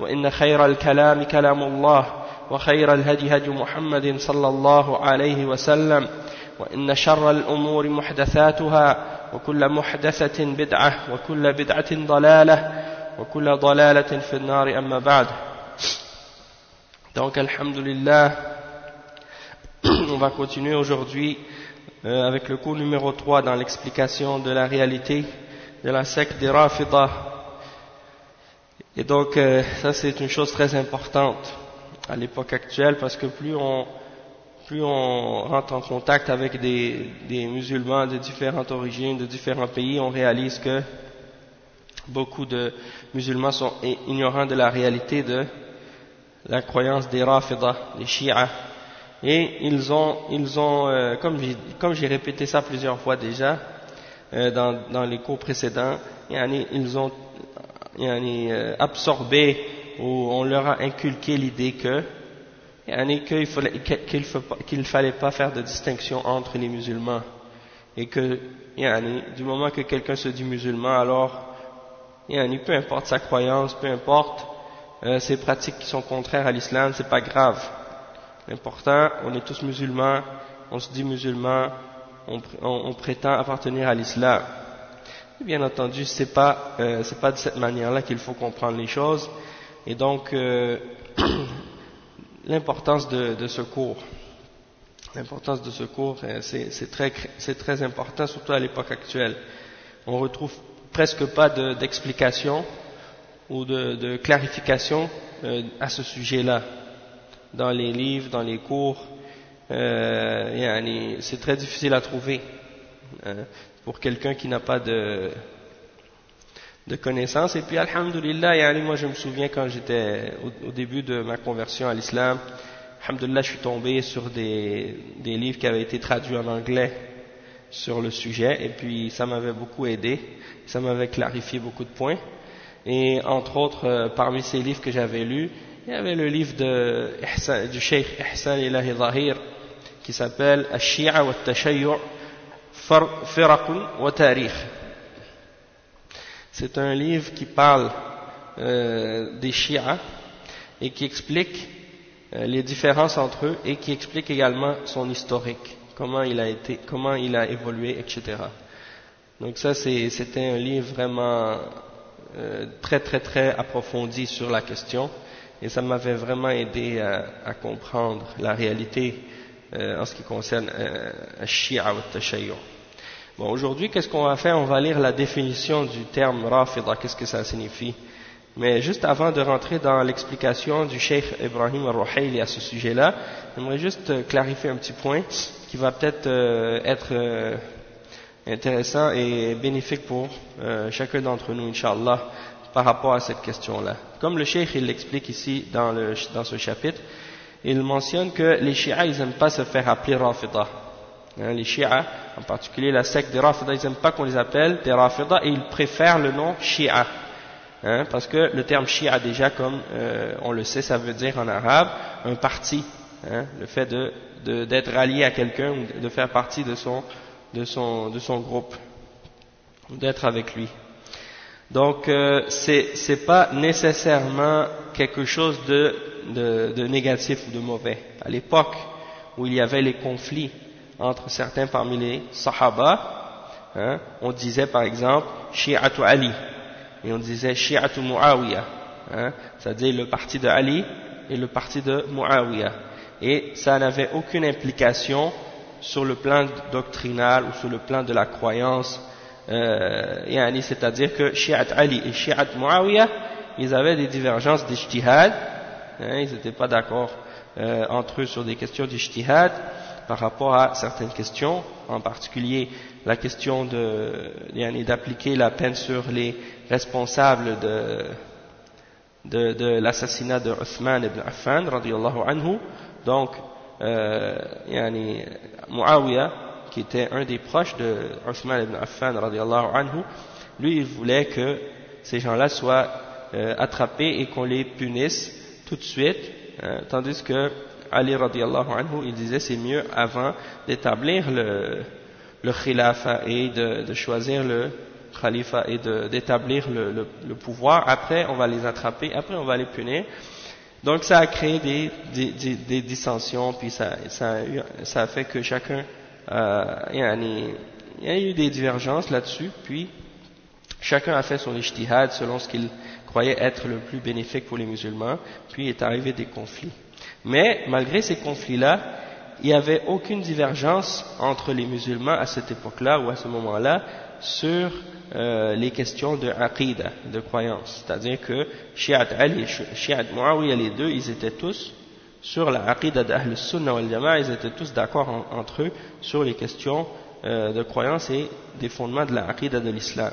وإن خير الكلام كلام الله وخير الهدي هدي محمد صلى الله عليه وسلم وإن شر الأمور محدثاتها وكل محدثة بدعة وكل بدعة ضلالة وكل ضلالة في النار أما بعد Donc, Alhamdulillah, on va continuer aujourd'hui euh, avec le cours numéro 3 dans l'explication de la réalité de la secte des Rafidah. Et donc, euh, ça c'est une chose très importante à l'époque actuelle parce que plus on, plus on rentre en contact avec des, des musulmans de différentes origines, de différents pays, on réalise que beaucoup de musulmans sont ignorants de la réalité de la croyance des Rafidah, des Shia. Et ils ont, ils ont euh, comme j'ai répété ça plusieurs fois déjà euh, dans, dans, les cours précédents, ils ont absorbé ou on leur a inculqué l'idée que qu'il ne fallait pas faire de distinction entre les musulmans et que du moment que quelqu'un se dit musulman alors peu importe sa croyance, peu importe euh, ces pratiques qui sont contraires à l'islam, c'est pas grave. L'important, on est tous musulmans, on se dit musulmans, on, on, on prétend appartenir à l'islam. Bien entendu, c'est pas euh, pas de cette manière-là qu'il faut comprendre les choses. Et donc, euh, l'importance de, de, ce cours, l'importance de ce cours, euh, c'est très très important, surtout à l'époque actuelle. On retrouve presque pas d'explication ou de, de clarification à ce sujet-là dans les livres, dans les cours. C'est très difficile à trouver hein, pour quelqu'un qui n'a pas de, de connaissances. Et puis, alhamdulillah, moi je me souviens quand j'étais au, début de ma conversion à l'islam, alhamdulillah, je suis tombé sur des, des livres qui avaient été traduits en anglais sur le sujet, et puis ça m'avait beaucoup aidé, ça m'avait clarifié beaucoup de points. Et entre autres, euh, parmi ces livres que j'avais lus, il y avait le livre de du Cheikh Ihsan Ilahi Zahir qui s'appelle Al-Shi'a wa Tarikh. C'est un livre qui parle euh, des Shia et qui explique euh, les différences entre eux et qui explique également son historique, comment il a été, comment il a évolué, etc. Donc ça, c'était un livre vraiment euh, très très très approfondi sur la question et ça m'avait vraiment aidé à, comprendre la réalité en ce qui concerne euh, Shia ou. Bon, aujourd'hui, qu'est-ce qu'on va faire? On va lire la définition du terme Rafida, qu'est-ce que ça signifie? Mais juste avant de rentrer dans l'explication du Cheikh Ibrahim al-Ruhayli à ce sujet-là, j'aimerais juste clarifier un petit point qui va peut-être euh, être, être intéressant et bénéfique pour euh, chacun d'entre nous, Inch'Allah, par rapport à cette question-là. Comme le Cheikh il l'explique ici dans ce chapitre, il mentionne que les Shia, ils n'aiment pas se faire appeler Rafida. Hein, les Shia, en particulier la secte des Rafida, ils n'aiment pas qu'on les appelle des Rafida et ils préfèrent le nom Shia. Hein, parce que le terme Shia, déjà, comme euh, on le sait, ça veut dire en arabe un parti. Hein, le fait d'être de, à quelqu'un ou de faire partie de son groupe, d'être avec lui. Donc, euh, c'est pas nécessairement quelque chose de, négatif ou de mauvais. À l'époque où il y avait les conflits entre certains parmi les Sahaba, hein, on disait par exemple Shi'atu Ali. Et on disait Shi'atu Muawiyah, hein, c'est-à-dire le parti de Ali et le parti de Muawiyah. Et ça n'avait aucune implication sur le plan doctrinal ou sur le plan de la croyance, euh, c'est-à-dire que Shi'at Ali et Shi'at Muawiyah, ils avaient des divergences d'ijtihad, hein, ils n'étaient pas d'accord euh, entre eux sur des questions d'ijtihad par rapport à certaines questions, en particulier la question d'appliquer la peine sur les responsables de, de, l'assassinat de ibn Affan, radiallahu anhu. Donc, euh, yani, Muawiyah, qui était un des proches de Uthman ibn Affan, radiallahu anhu, lui, il voulait que ces gens-là soient euh, attrapés et qu'on les punisse tout de suite, hein, tandis que Ali radiallahu anhu, il disait c'est mieux avant d'établir le, le khilafa et de, choisir le khalifa et d'établir le, pouvoir. Après, on va les attraper, après on va les punir. Donc ça a créé des, dissensions, puis ça, a fait que chacun, euh, il, y a, il y a eu des divergences là-dessus, puis chacun a fait son ijtihad selon ce qu'il croyait être le plus bénéfique pour les musulmans, puis est arrivé des conflits. Mais malgré ces conflits-là, il n'y avait aucune divergence entre les musulmans à cette époque-là ou à ce moment-là sur euh, les questions de aqidah, de croyance. C'est-à-dire que Shi'at Ali et Shi'at Muawiyah, les deux, ils étaient tous sur la aqidah d'Ahl Sunnah wal Jama'a, ils étaient tous d'accord entre eux sur les questions euh, de croyance et des fondements de la aqidah de l'islam.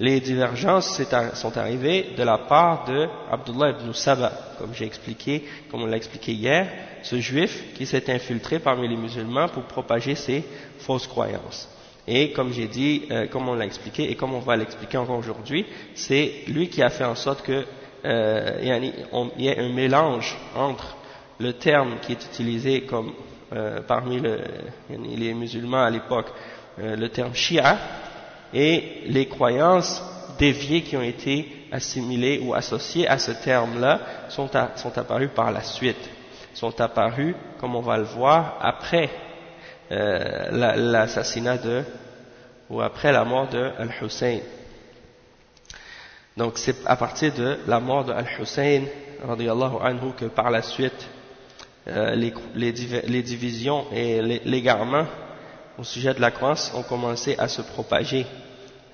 Les divergences sont arrivées de la part de Abdullah ibn Saba, comme j'ai expliqué, comme on l'a expliqué hier, ce juif qui s'est infiltré parmi les musulmans pour propager ses fausses croyances. Et comme j'ai dit, euh, comme on l'a expliqué et comme on va l'expliquer encore aujourd'hui, c'est lui qui a fait en sorte que euh, y ait un mélange entre le terme qui est utilisé comme euh, parmi le, les musulmans à l'époque, le terme Shia, et les croyances déviées qui ont été assimilées ou associées à ce terme-là sont, sont apparues par la suite, sont apparues, comme on va le voir, après euh, l'assassinat de, ou après la mort de Al-Hussein. Donc c'est à partir de la mort de Al-Hussein, anhu, que par la suite, euh, les, les, les, divisions et l'égarement au sujet de la croyance ont commencé à se propager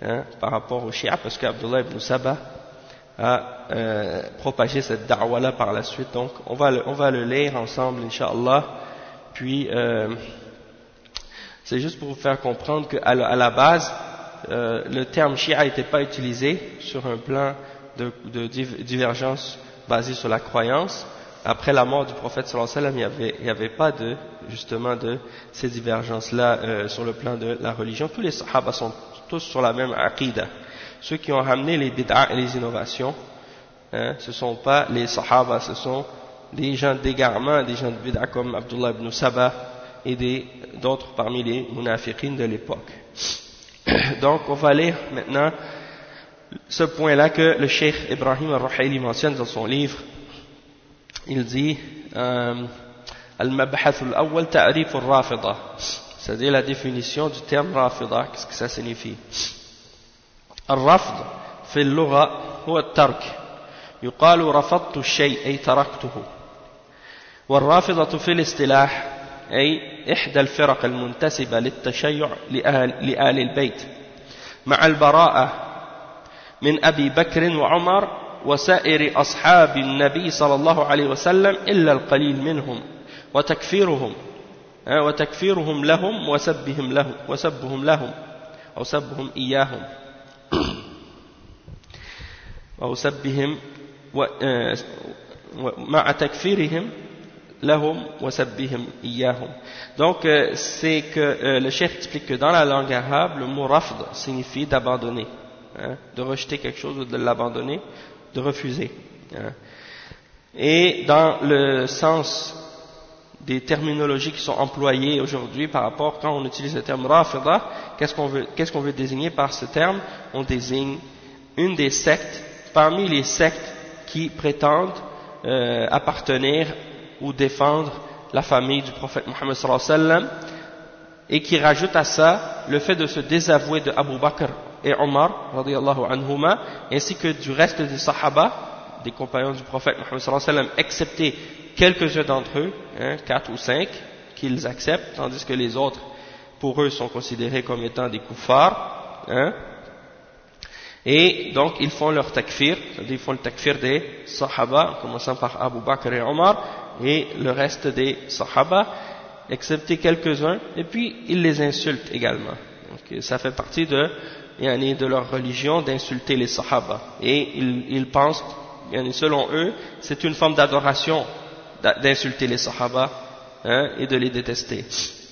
hein, par rapport au Shia, parce qu'Abdullah ibn Saba a euh, propagé cette da'wa-là par la suite. Donc, on va le, on va le lire ensemble, Inch'Allah. Puis, euh, c'est juste pour vous faire comprendre qu'à à la base, euh, le terme Shia n'était pas utilisé sur un plan de, de divergence basé sur la croyance, après la mort du prophète sallallahu alayhi wa sallam, il n'y avait, pas de, justement, de ces divergences-là euh, sur le plan de la religion. Tous les sahaba sont tous sur la même aqidah. Ceux qui ont ramené les bid'a et les innovations, hein, ce ne sont pas les sahaba, ce sont des gens d'égarement, des gens de bid'a comme Abdullah ibn Sabah et d'autres parmi les munafiqins de l'époque. Donc, on va lire maintenant ce point-là que le cheikh Ibrahim al-Ruhayli mentionne dans son livre il dit Al-Mabhath al-Awwal Ta'rif al-Rafida c'est-à-dire la définition du terme Rafida. Qu'est-ce que ça signifie? الرفض في اللغة هو الترك. يقال رفضت الشيء أي تركته. والرافضة في الاصطلاح أي إحدى الفرق المنتسبة للتشيع لأهل, لآل البيت. مع البراءة من أبي بكر وعمر وسائر أصحاب النبي صلى الله عليه وسلم إلا القليل منهم وتكفيرهم وتكفيرهم لهم وسبهم لهم وسبهم لهم أو سبهم إياهم أو سبهم آه، مع تكفيرهم لهم وسبهم إياهم. Donc euh, c'est que euh, le chef explique que dans la langue arabe le mot rafd signifie d'abandonner de rejeter quelque chose ou de l'abandonner. De refuser. Hein. Et dans le sens des terminologies qui sont employées aujourd'hui par rapport quand on utilise le terme rafida, qu'est-ce qu'on veut, désigner par ce terme? On désigne une des sectes parmi les sectes qui prétendent euh, appartenir ou défendre la famille du prophète Mohammed sallallahu et qui rajoute à ça le fait de se désavouer de Abu Bakr et Omar, anhuma, ainsi que du reste des Sahaba, des compagnons du prophète Mohammed sallallahu alayhi wa sallam, excepté quelques-uns d'entre eux, hein, quatre ou cinq, qu'ils acceptent, tandis que les autres, pour eux, sont considérés comme étant des kuffars, hein, et donc, ils font leur takfir, ils font le takfir des sahaba, en commençant par Abu Bakr et Omar, et le reste des sahaba, excepté quelques-uns, et puis ils les insultent également. Donc, ça fait partie de, de leur religion d'insulter les sahaba. Et ils, pensent, selon eux, c'est une forme d'adoration d'insulter les sahaba hein, et de les détester.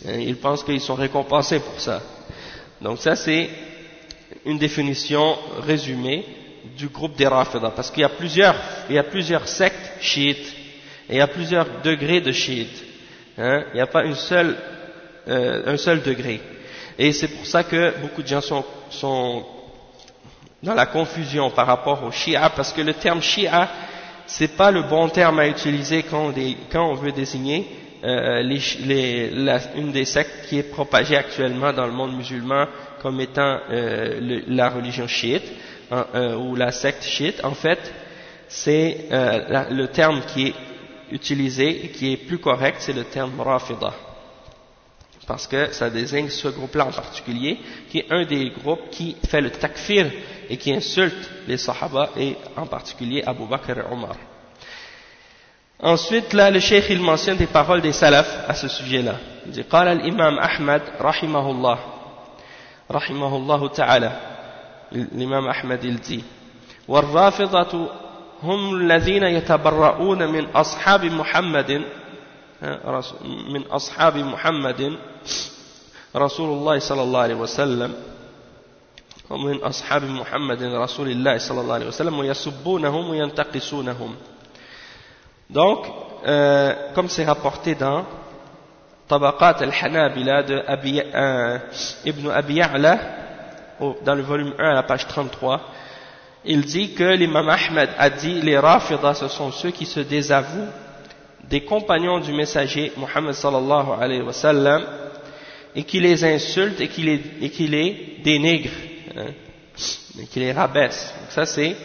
Ils pensent qu'ils sont récompensés pour ça. Donc ça c'est une définition résumée du groupe des Rafida, parce qu'il y a plusieurs, y a plusieurs sectes chiites, et il y a plusieurs degrés de chiites. Hein, il n'y a pas une seule, euh, un seul degré. Et c'est pour ça que beaucoup de gens sont, sont dans la confusion par rapport au Shia, parce que le terme Shia, c'est pas le bon terme à utiliser quand on, veut désigner euh, une des sectes qui est propagée actuellement dans le monde musulman comme étant euh, la religion chiite euh, ou la secte chiite, en fait, c'est euh, le terme qui est utilisé et qui est plus correct, c'est le terme rafida Parce que ça désigne ce groupe-là en particulier, qui est un des groupes qui fait le takfir et qui insulte les sahaba et en particulier Abu Bakr et Omar. Ensuite, là, le cheikh, il mentionne des paroles des salafs à ce sujet-là. Il dit, قال الإمام أحمد رحمه الله رحمه الله تعالى الإمام أحمد الدي والرافضة هم الذين يتبرؤون من أصحاب محمد من أصحاب محمد رسول الله صلى الله عليه وسلم ومن أصحاب محمد رسول الله صلى الله عليه وسلم ويسبونهم وينتقصونهم Donc, euh, comme c'est rapporté dans Tabaqat al-Hanabila de Abi, euh, Ibn Abi Ya'la, dans le volume 1 à la page 33, il dit que l'imam Ahmed a dit les Rafidah ce sont ceux qui se désavouent des compagnons du messager Muhammad sallallahu alayhi wa sallam et qui les insultent et qui les, et qui les dénigrent, hein, et qui les rabaissent. Donc ça c'est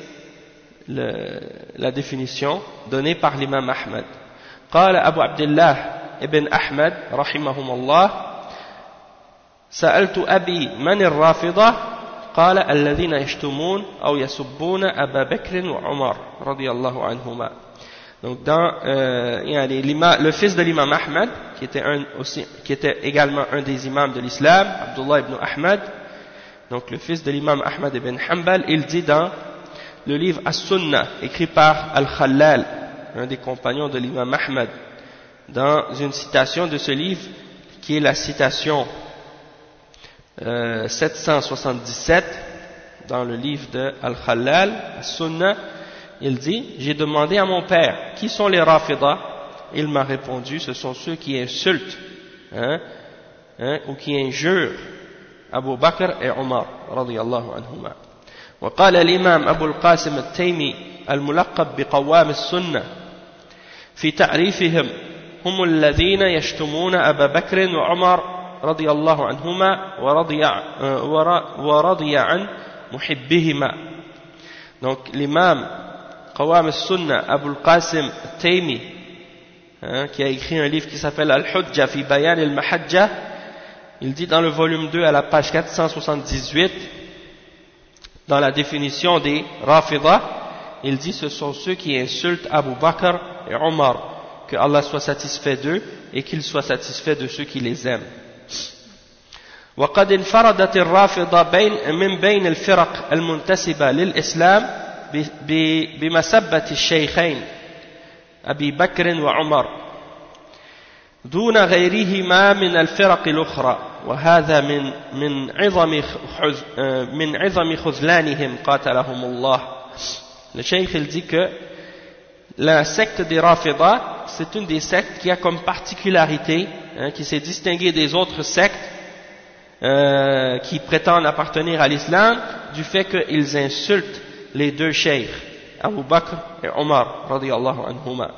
la définition donnée par l'imam Ahmed. قال أبو عبد الله ابن أحمد رحمهم الله سألت أبي من الرافضة قال الذين يشتمون أو يسبون أبا بكر وعمر رضي الله عنهما Donc dans euh, le fils de l'imam Ahmad, qui était, également un des imams de l'islam, Abdullah ibn Ahmad, donc le fils de l'imam Ahmad ibn Hanbal, il dit dans le livre As-Sunnah, écrit par Al-Khallal, un des compagnons de l'imam Ahmad, dans une citation de ce livre qui est la citation euh, 777 dans le livre de Al-Khalal, Sunnah, il dit J'ai demandé à mon père qui sont les Rafidah? il m'a répondu, ce sont ceux qui insultent hein, hein, ou qui injurent Abu Bakr et Omar, radiyallahu anhumah. وقال الإمام أبو القاسم التيمي الملقب بقوام السنة في تعريفهم هم الذين يشتمون أبا بكر وعمر رضي الله عنهما ورضي ورضي عن محبهما donc الإمام قوام السنة أبو القاسم التيمي hein, qui a écrit un livre qui s'appelle Al-Hujja fi Bayan al-Mahajja il dit dans le volume 2 à la page 478 dans la définition des Rafidah il dit ce sont ceux qui insultent Abu Bakr et Omar que Allah soit satisfait d'eux et qu'il soit satisfait de ceux qui les aiment. وقد انفردت الرافضة بين من بين الفرق المنتسبة للإسلام بمسبة الشيخين أبي بكر وعمر دون غيرهما من الفرق الأخرى وهذا من من عظم من عظم خذلانهم قاتلهم الله Le cheikh il dit que la secte des Rafida, c'est une des sectes qui a comme particularité, hein, qui s'est distinguée des autres sectes euh, qui prétendent appartenir à l'islam, du fait qu'ils insultent les deux cheikhs, Abu Bakr et Omar, radiallahu anhuma.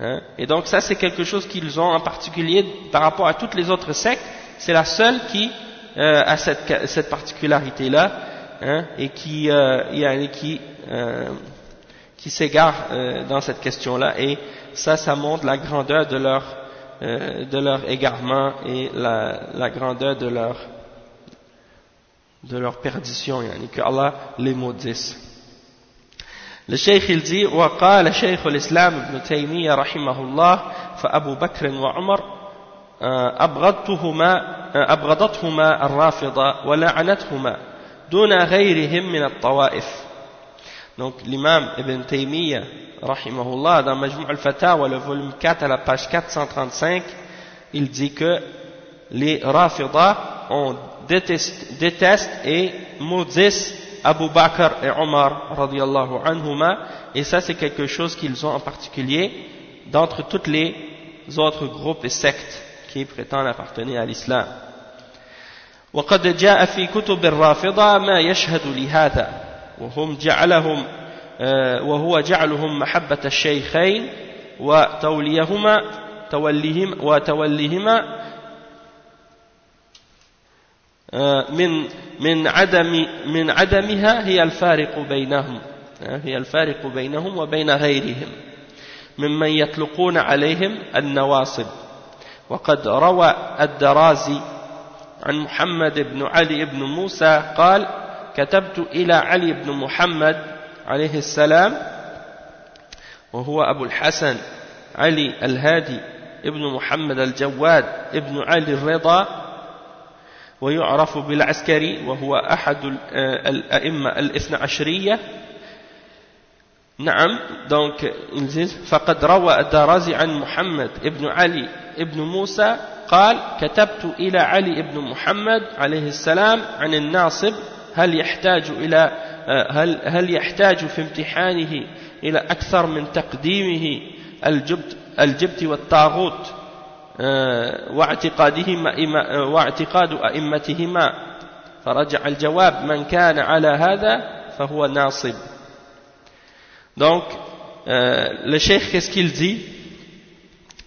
Hein? Et donc ça c'est quelque chose qu'ils ont en particulier par rapport à toutes les autres sectes, c'est la seule qui euh, a cette, cette particularité-là, hein, et qui, euh, qui qui s'égarent euh, dans cette question-là et ça, ça montre la grandeur de leur, euh, de leur égarement et la, la grandeur de leur, de leur perdition, yani que Allah les maudisse. Le cheikh il dit وقال شيخ الإسلام ابن تيمية رحمه الله فأبو بكر وعمر أبغضتهما أبغضتهما الرافضة ولعنتهما دون غيرهم من الطوائف Donc l'imam Ibn Taymiyyah, rahimahullah, dans Majmou al-Fatawa, le volume 4 à la page 435, il dit que les Rafidah ont déteste, détestent et maudissent Abu Bakr et Omar, radiallahu anhuma, et ça c'est quelque chose qu'ils ont en particulier d'entre toutes les autres groupes et sectes qui prétendent appartenir à l'islam. وقد جاء في كتب الرافضة ما يشهد لهذا وهم جعلهم آه، وهو جعلهم محبة الشيخين وتوليهما توليهم وتوليهما آه، من من عدم من عدمها هي الفارق بينهم. آه، هي الفارق بينهم وبين غيرهم. ممن يطلقون عليهم النواصب. وقد روى الدرازي عن محمد بن علي بن موسى قال كتبت إلى علي بن محمد عليه السلام وهو أبو الحسن علي الهادي ابن محمد الجواد ابن علي الرضا ويعرف بالعسكري وهو أحد الأئمة الاثنى عشرية. نعم دونك فقد روى الدرازي عن محمد ابن علي ابن موسى قال كتبت إلى علي ابن محمد عليه السلام عن الناصب هل يحتاج إلى هل هل يحتاج في امتحانه إلى أكثر من تقديمه الجبت الجبت والطاغوت واعتقادهما واعتقاد أئمتهما فرجع الجواب من كان على هذا فهو ناصب Donc, euh, le cheikh, qu'est-ce qu'il dit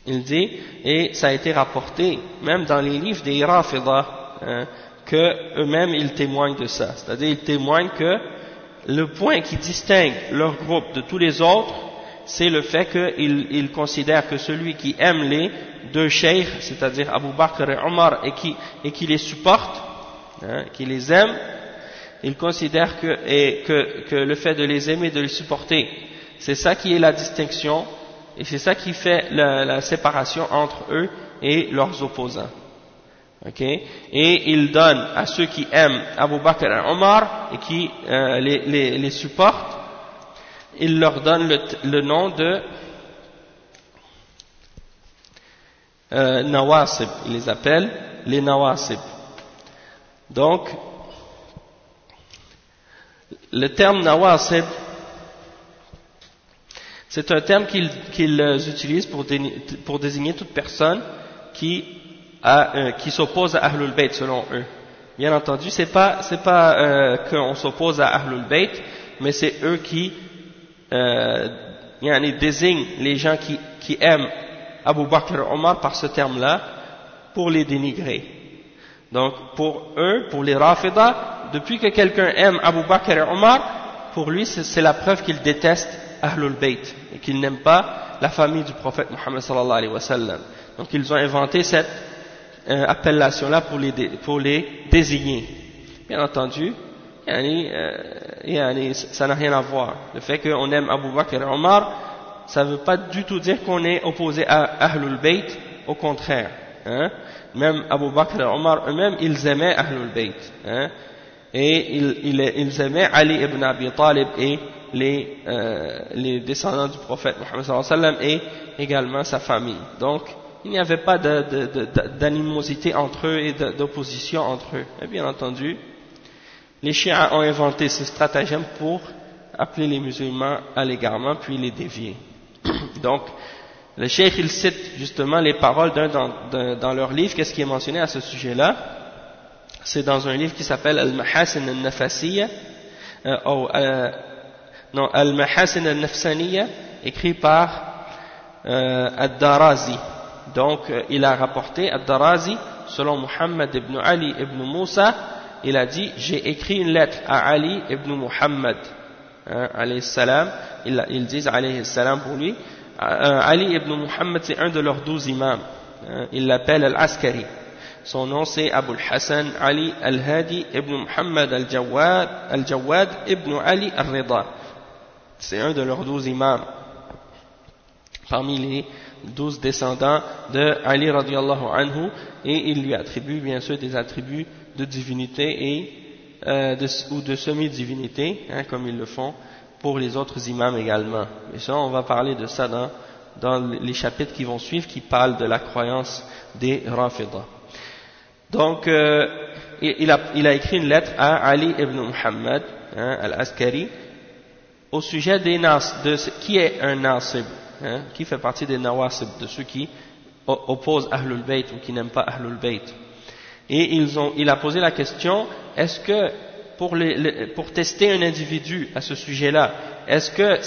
Il dit, et ça a été rapporté, même dans les livres des Rafidah, hein, que eux-mêmes ils témoignent de ça. C'est-à-dire ils témoignent que le point qui distingue leur groupe de tous les autres, c'est le fait qu'ils ils considèrent que celui qui aime les deux cheikhs, c'est-à-dire Abu Bakr et Omar, et qui, et qui les supporte, hein, qui les aime, ils considèrent que, et que, que le fait de les aimer, de les supporter, c'est ça qui est la distinction, et c'est ça qui fait la, séparation entre eux et leurs opposants. Okay? Et il donne à ceux qui aiment Abu Bakr et Omar et qui euh, les, les, supportent, il leur donne le, le nom de euh, Nawasib. Il les appelle les Nawasib. Donc, le terme Nawasib, c'est un terme qu'ils qu utilisent pour, désigner toute personne qui euh, qui s'oppose à Ahlul Bayt selon eux. Bien entendu, c'est pas pas euh, qu'on s'oppose à Ahlul Bayt, mais c'est eux qui euh, désignent les gens qui, qui aiment Abu Bakr Omar par ce terme-là pour les dénigrer. Donc pour eux, pour les Rafida, depuis que quelqu'un aime Abu Bakr et Omar, pour lui c'est la preuve qu'il déteste Ahlul Bayt et qu'il n'aime pas la famille du prophète Muhammad sallallahu alayhi wa sallam. Donc ils ont inventé cette euh, appellation-là pour les, pour les désigner. Bien entendu, euh, ça n'a rien à voir. Le fait qu'on aime Abu Bakr et Omar, ça ne veut pas du tout dire qu'on est opposé à Ahlul Bayt, au contraire. Hein. Même Abu Bakr et Omar eux-mêmes, ils aimaient Ahlul Bayt. Hein. Et ils, aimaient Ali ibn Abi Talib et les, euh, les descendants du prophète sallam et également sa famille. Donc, il n'y avait pas d'animosité entre eux et d'opposition entre eux. Et bien entendu, les chiens ont inventé ce stratagème pour appeler les musulmans à l'égarement puis les dévier. Donc, le cheikh il cite justement les paroles d'un dans, dans, leur livre. Qu'est-ce qui est mentionné à ce sujet-là? C'est dans un livre qui s'appelle Al-Mahasin al-Nafasiyya, euh, euh, non, Al-Mahasin al-Nafsaniyya, écrit par euh, Ad-Darazi. Donc, euh, il a rapporté, Ad-Darazi, selon Muhammad ibn Ali ibn Musa, il a dit, j'ai écrit une lettre à Ali ibn Muhammad, hein, alayhi salam, ils, ils disent alayhi salam pour lui, Ali ibn Muhammad c'est un de leurs douze imams, hein, ils l'appellent Al-Askari. Son nom c'est Abu al-Hassan Ali al-Hadi ibn Muhammad al-Jawad al ibn Ali al-Rida. C'est un de leurs douze imams parmi les douze descendants de Ali radiallahu anhu et il lui attribue bien sûr des attributs de divinité et euh, ou de semi-divinité, hein, comme ils le font pour les autres imams également. Et ça, on va parler de ça dans, dans les chapitres qui vont suivre, qui parlent de la croyance des Rafidah. Donc, euh, il, a, il, a, écrit une lettre à Ali ibn Muhammad, hein, al-Askari, au sujet des nas, de qui est un nasib, hein, qui fait partie des nawasib, de ceux qui opposent Ahlul Bayt ou qui n'aiment pas Ahlul Bayt. Et ils ont, il a posé la question, est-ce que pour, tester un individu à ce sujet-là, est-ce que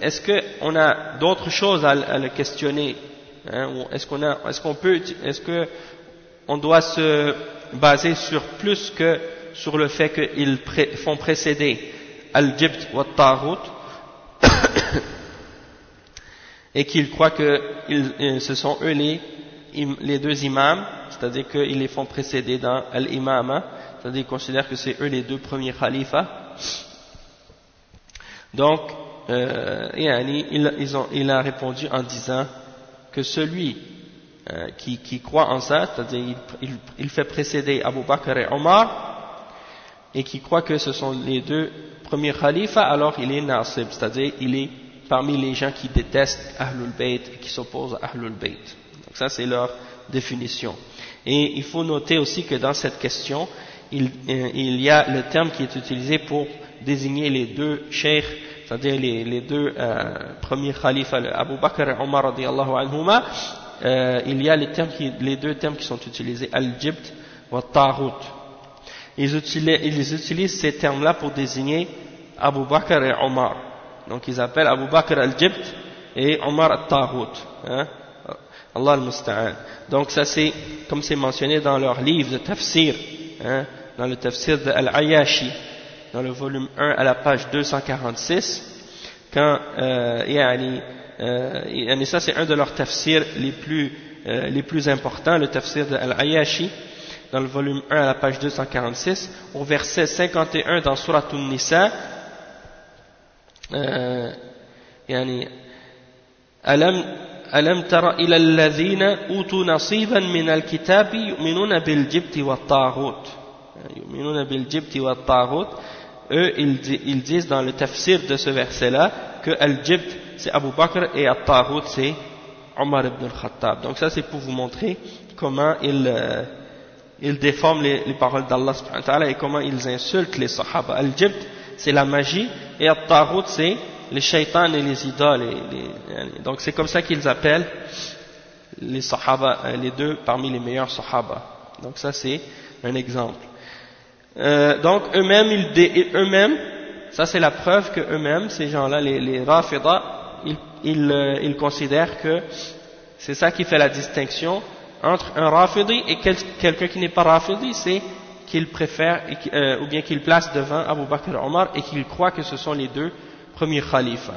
est-ce qu'on a d'autres choses à, le questionner hein, Est-ce qu'on a, est-ce qu'on peut, est-ce que on doit se baser sur plus que sur le fait qu'ils font précéder Al-Jibt wa Tarut et qu'ils croient que ils, ce sont eux les, les deux imams, c'est-à-dire qu'ils les font précéder dans Al-Imama, c'est-à-dire qu'ils considèrent que c'est eux les deux premiers khalifas. Donc, euh, il, ils a répondu en disant que celui euh, qui, croit en ça, c'est-à-dire il, il, fait précéder Abu Bakr et Omar, et qui croit que ce sont les deux premiers khalifas, alors il est nasib, c'est-à-dire il est parmi les gens qui détestent Ahlul Bayt et qui s'opposent à Ahlul Bayt. Donc ça c'est leur définition. Et il faut noter aussi que dans cette question, il, euh, il y a le terme qui est utilisé pour désigner les deux cheikhs, c'est-à-dire les, deux euh, premiers khalifas, Abu Bakr et Omar anhuma, euh, il y a les, deux termes qui sont utilisés, al-jibt wa utilisent, ils utilisent ces termes-là pour désigner Abu Bakr et Omar. Donc ils appellent Abu Bakr al-Jibt et Omar al-Tahut. Hein? Allah al-Musta'an. Donc ça c'est, comme c'est mentionné dans leur livre de tafsir, Hein, dans le tafsir de Al-Ayashi, dans le volume 1 à la page 246, quand euh, yani, euh, c'est un de leurs tafsirs les plus, euh, les plus importants, le tafsir de Al-Ayashi, dans le volume 1 à la page 246, au verset 51 dans Surat An-Nisa, euh, ألم تر إلى الذين أوتوا نصيبا من الكتاب يؤمنون بالجبت والطاغوت يؤمنون بالجبت والطاغوت eux ils, disent dans le tafsir de ce verset là que Al-Jibt c'est Abu Bakr et Al-Taghut c'est Omar ibn al-Khattab donc ça c'est pour vous montrer comment ils, euh, ils déforment les, les paroles d'Allah et comment ils insultent les sahaba Al-Jibt c'est la magie, et At-Tarut, c'est les shaitans et les idoles. Et donc c'est comme ça qu'ils appellent les sahaba, euh, les deux parmi les meilleurs sahaba. Donc ça c'est un exemple. Euh, donc eux-mêmes, ils, eux-mêmes, ça c'est la preuve que eux-mêmes, ces gens-là, les, les ils, euh, ils, considèrent que c'est ça qui fait la distinction entre un Rafidi et quelqu'un qui n'est pas Rafidi, c'est qu'il préfère euh, ou bien qu'il place devant Abu Bakr Omar et qu'il croit que ce sont les deux premiers khalifas.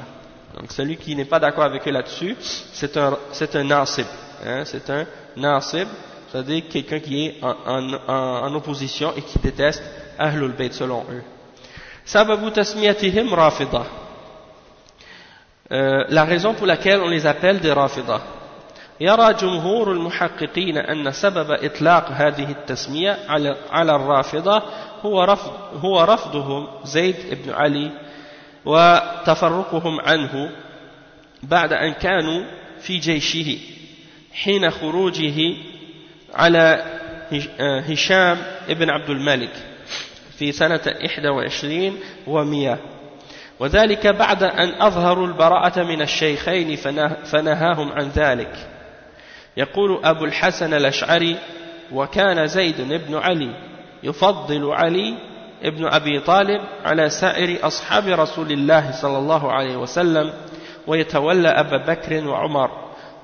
Donc celui qui n'est pas d'accord avec eux là-dessus, c'est un, c'est un nasib. Hein, c'est un nasib, c'est-à-dire quelqu'un qui est en, en, en, opposition et qui déteste Ahlul Bayt selon eux. Sababu tasmiyatihim rafida. Euh, la raison pour laquelle on les appelle des rafidah. يرى جمهور المحققين أن سبب إطلاق هذه التسمية على الرافضة هو رفض هو رفضهم زيد بن علي وتفرقهم عنه بعد أن كانوا في جيشه حين خروجه على هشام بن عبد الملك في سنة 21 ومئة. وذلك بعد أن أظهروا البراءة من الشيخين فنهاهم عن ذلك. يقول أبو الحسن الأشعري وكان زيد بن علي يفضل علي ابن أبي طالب على سائر أصحاب رسول الله صلى الله عليه وسلم ويتولى أبا بكر وعمر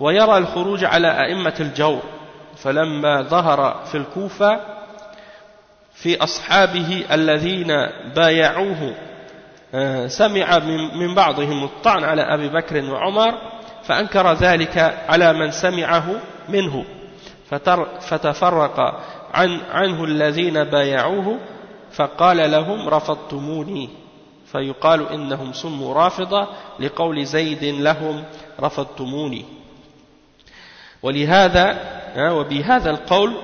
ويرى الخروج على أئمة الجور فلما ظهر في الكوفة في أصحابه الذين بايعوه سمع من بعضهم الطعن على أبي بكر وعمر فأنكر ذلك على من سمعه منه فتفرق عن عنه الذين بايعوه فقال لهم رفضتموني. فيقال إنهم سموا رافضة لقول زيد لهم رفضتموني. ولهذا وبهذا القول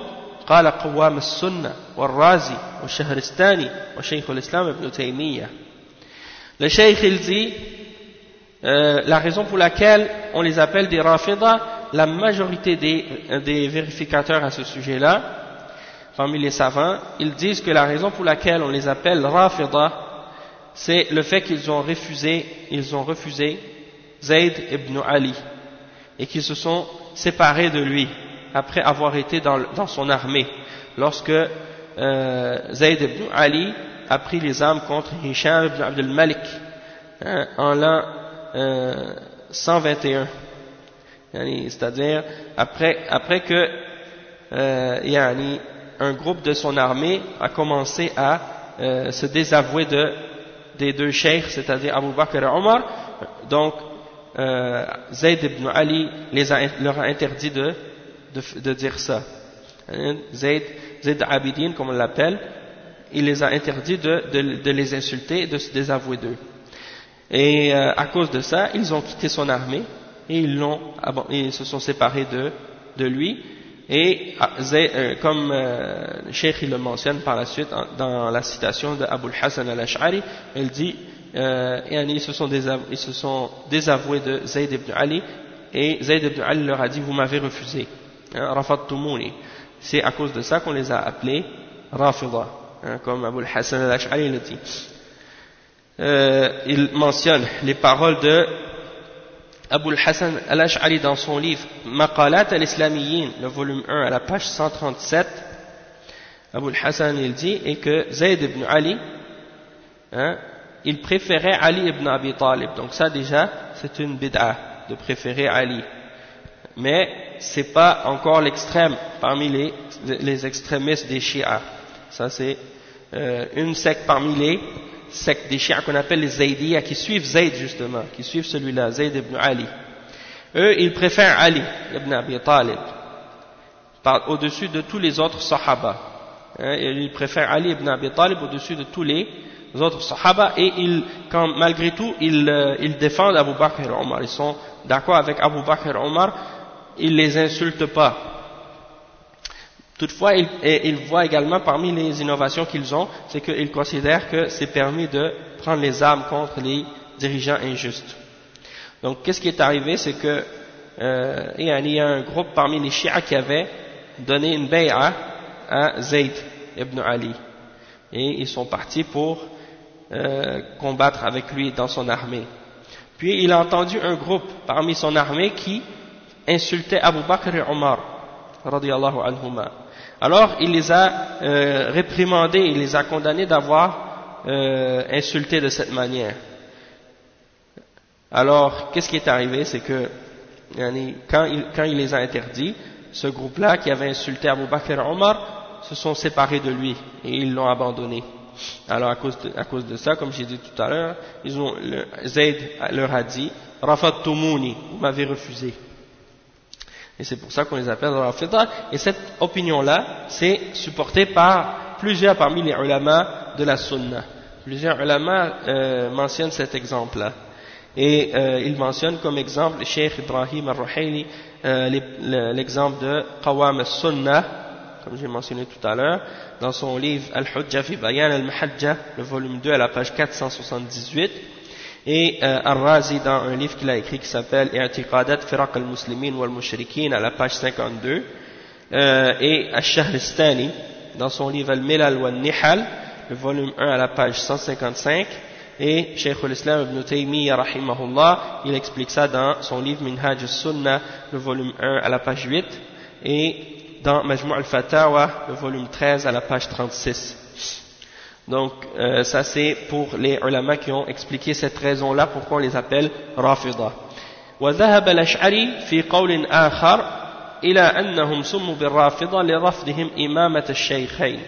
قال قوام السنة والرازي والشهرستاني وشيخ الإسلام ابن تيمية. Il dit euh, la raison pour laquelle on les appelle des Rafida, la majorité des, des vérificateurs à ce sujet-là, parmi les savants, ils disent que la raison pour laquelle on les appelle Rafida, c'est le fait qu'ils ont refusé, ils ont refusé Zayd ibn Ali et qu'ils se sont séparés de lui après avoir été dans, dans son armée lorsque euh, Zayd ibn Ali a pris les armes contre Hisham ibn Abdul Malik hein, en l'an euh, 121 c'est-à-dire après, après que euh, yani, un groupe de son armée a commencé à euh, se désavouer de, des deux cheikhs, c'est-à-dire Abu Bakr et Omar, donc euh, Zayd ibn Ali leur a interdit de, dire ça. Hein, Zayd, Zayd comme on l'appelle, il les a interdit de, les insulter et de se désavouer d'eux. Et euh, à cause de ça, ils ont quitté son armée et ils, se sont séparés de lui. Et ah, euh, comme euh, le Cheikh il le mentionne par la suite dans la citation de Abu Hassan al-Ash'ari, il dit euh, ils, se sont ils se sont désavoués de Zayd ibn Ali et Zayd ibn Ali leur a dit vous m'avez refusé hein, c'est à cause de ça qu'on les a appelés Rafida hein, comme Abu Hassan al-Ash'ari le dit. Euh, il mentionne les paroles de Abu Hassan al-Ash'ari dans son livre Maqalat al-Islamiyin, le volume 1 à la page 137, Abu Hassan il dit et que Zayd ibn Ali, hein, il préférait Ali ibn Abi Talib. Donc ça déjà, c'est une bid'a de préférer Ali. Mais c'est pas encore l'extrême parmi les, les extrémistes des Shia. Ça c'est euh, une secte parmi les secte des chiens qu'on appelle les Zaydiyah, qui suivent Zayd justement, qui suivent celui-là, Zayd ibn Ali. Eux, ils préfèrent Ali ibn Abi Talib au-dessus de tous les autres Sahaba. Hein, ils préfèrent Ali ibn Abi Talib au-dessus de tous les autres Sahaba et ils, quand, malgré tout, ils, euh, ils défendent Abu Bakr Omar. Ils sont d'accord avec Abu Bakr Omar, ils les insultent pas. Toutefois, ils, voient également parmi les innovations qu'ils ont, c'est qu'ils considèrent que c'est permis de prendre les armes contre les dirigeants injustes. Donc, qu'est-ce qui est arrivé, c'est que euh, il y a un groupe parmi les chiites qui avait donné une bay'a à Zayd ibn Ali. Et ils sont partis pour euh, combattre avec lui dans son armée. Puis il a entendu un groupe parmi son armée qui insultait Abu Bakr et Omar, radiallahu anhuma. Alors il les a euh, réprimandés, il les a condamnés d'avoir euh, insulté de cette manière. Alors qu'est-ce qui est arrivé? C'est que quand il, les a interdits, ce groupe-là qui avait insulté Abu Bakr Omar se sont séparés de lui et ils l'ont abandonné. Alors à cause de, ça, comme j'ai dit tout à l'heure, ils ont Zayd leur a dit Rafat Tumuni, vous m'avez refusé. Et c'est pour ça qu'on les appelle Rafida. Et cette opinion-là, c'est supporté par plusieurs parmi les ulama de la Sunna. Plusieurs ulama euh, mentionnent cet exemple-là. Et euh, ils mentionnent comme exemple le Cheikh Ibrahim al-Ruhayli, euh, l'exemple de Qawam al-Sunnah, comme j'ai mentionné tout à l'heure, dans son livre Al-Hujja fi Bayan al-Mahajja, le volume 2 à la page 478 et euh, Ar-Razi dans un livre qu'il a écrit qui s'appelle I'tiqadat Firaq al-Muslimin wal-Mushrikin à la page 52 euh, et Ash-Shahristani dans son livre Al-Milal wal-Nihal le volume 1 à la page 155 et Cheikh al-Islam ibn Taymiyyah rahimahullah il explique ça dans son livre Minhaj al-Sunnah le volume 1 à la page 8 et dans Majmu' al-Fatawa le volume 13 à la page 36 donc euh, ça c'est pour les ulama qui ont expliqué cette raison-là pourquoi on les appelle Rafida. وذهب الأشعري في قول آخر إلى أنهم سموا بالرافضة لرفضهم إمامة الشيخين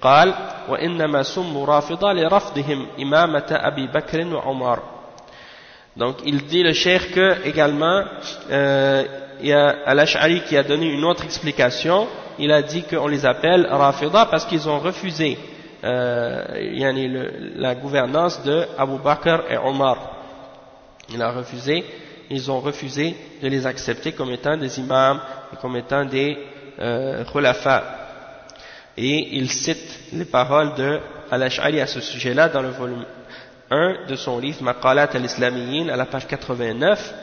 قال وإنما سموا رافضة لرفضهم إمامة أبي بكر وعمر donc il dit le cheikh que également euh, il y a Al-Ash'ari qui a donné une autre explication il a dit qu'on les appelle Rafida parce qu'ils ont refusé euh, le, la gouvernance de Abu Bakr et Omar. Il a refusé ils ont refusé de les accepter comme étant des imams et comme étant des euh, et il cite les paroles de Al-Ash'ari à ce sujet-là dans le volume 1 de son livre Maqalat al-Islamiyin à la page 89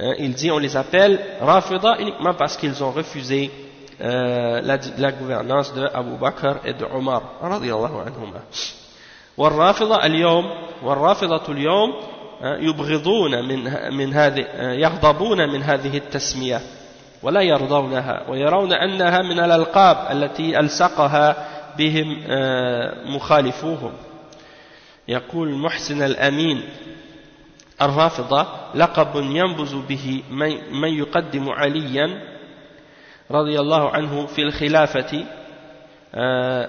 hein, il dit on les appelle Rafida uniquement parce qu'ils ont refusé la, la, gouvernance de Abu Bakr et de Omar radiyallahu anhuma. والرافضة اليوم والرافضة اليوم يبغضون من من هذه يغضبون من هذه التسمية ولا يرضونها ويرون أنها من الألقاب التي ألصقها بهم مخالفوهم. يقول محسن الأمين الرافضة لقب ينبز به من يقدم عليا رضي الله عنه في الخلافة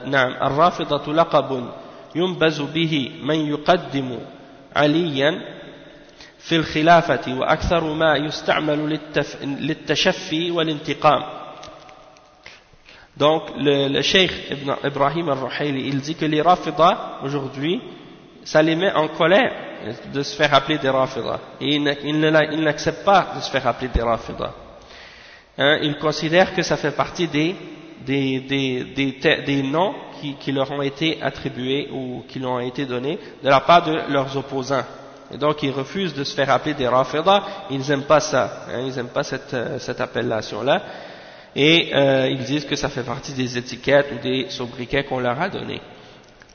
نعم الرافضة لقب ينبز به من يقدم عليا في الخلافة وأكثر ما يستعمل للتشفي والانتقام Donc, le, le Cheikh Ibn Ibrahim al-Ruhayli, il dit que les Rafida, aujourd'hui, ça les met en colère de se faire appeler des Rafida. Et ils n'acceptent pas de se faire appeler des Rafida. Hein, ils considèrent que ça fait partie des, des, des, des, des noms qui, qui, leur ont été attribués ou qui leur ont été donnés de la part de leurs opposants. Et donc ils refusent de se faire appeler des Rafida, ils n'aiment pas ça, hein, ils n'aiment pas cette, euh, cette appellation-là. Et euh, ils disent que ça fait partie des étiquettes ou des sobriquets qu'on leur a donnés.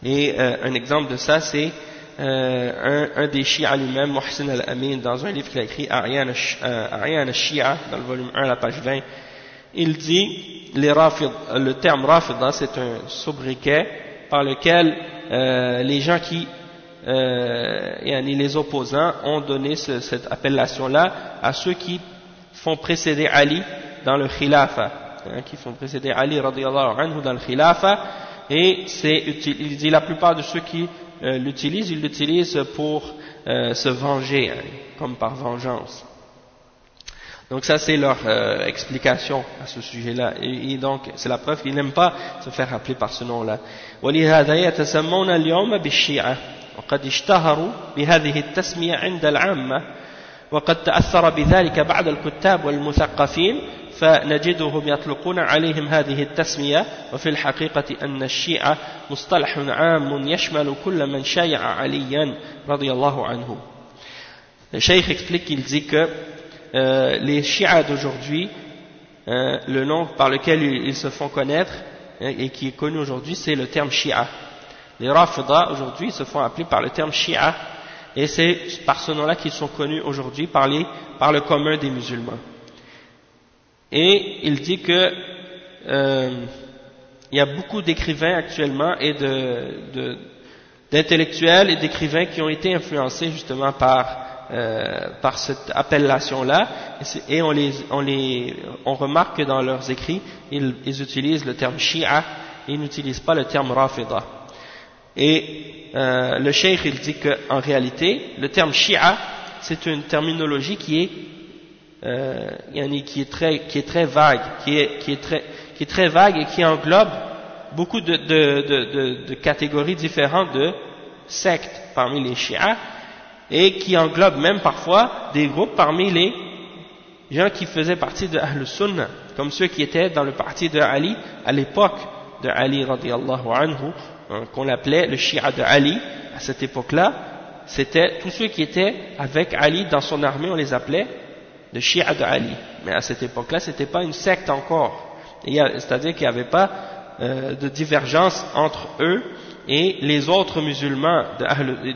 Et euh, un exemple de ça, c'est euh, un, des Shia lui-même, Mohsin al-Amin, dans un livre qu'il a écrit, Ariane al-Shia, dans le volume 1, la page 20, il dit, rafid, le terme Rafida, c'est un sobriquet par lequel euh, les gens qui euh, les opposants ont donné ce, cette appellation-là à ceux qui font précéder Ali dans le khilafa, hein, qui font précéder Ali radiallahu anhu dans le khilafa, et c'est il dit la plupart de ceux qui euh, l'utilisent, ils l'utilisent pour euh, se venger, hein, comme par vengeance. Donc ça c'est leur euh, explication à ce sujet-là. Et, et donc c'est la preuve qu'ils n'aiment pas se faire appeler par ce nom-là. وقد اشتهروا بهذه التسمية عند العامة وقد تأثر بذلك بعض الكتاب والمثقفين فنجدهم يطلقون عليهم هذه التسمية وفي الحقيقة أن الشيعة مصطلح عام يشمل كل من شايع عليا رضي الله عنه Le cheikh explique qu'il dit que euh, les chiites d'aujourd'hui, euh, le nom par lequel ils se font connaître et qui est connu aujourd'hui, c'est le terme shia. Les Rafida aujourd'hui se font appeler par le terme Shia et c'est par ce nom-là qu'ils sont connus aujourd'hui par, par le commun des musulmans. Et il dit que euh, il y a beaucoup d'écrivains actuellement et d'intellectuels et d'écrivains qui ont été influencés justement par, euh, par cette appellation-là et, on, les, on, les, on remarque que dans leurs écrits ils, ils utilisent le terme Shia et ils n'utilisent pas le terme Rafida. Et euh, le cheikh il dit qu'en réalité, le terme Shia, c'est une terminologie qui est, euh, qui est très, vague, qui est, très, vague et qui englobe beaucoup de catégories différentes de sectes parmi les Shia et qui englobe même parfois des groupes parmi les gens qui faisaient partie de Ahl Sunnah, comme ceux qui étaient dans le parti de Ali à l'époque de Ali radiallahu anhu, Hein, qu'on appelait le Shia de Ali à cette époque-là, c'était tous ceux qui étaient avec Ali dans son armée, on les appelait le Shia de Ali. Mais à cette époque-là, c'était pas une secte encore. C'est-à-dire qu'il n'y avait pas euh, de divergence entre eux et les autres musulmans.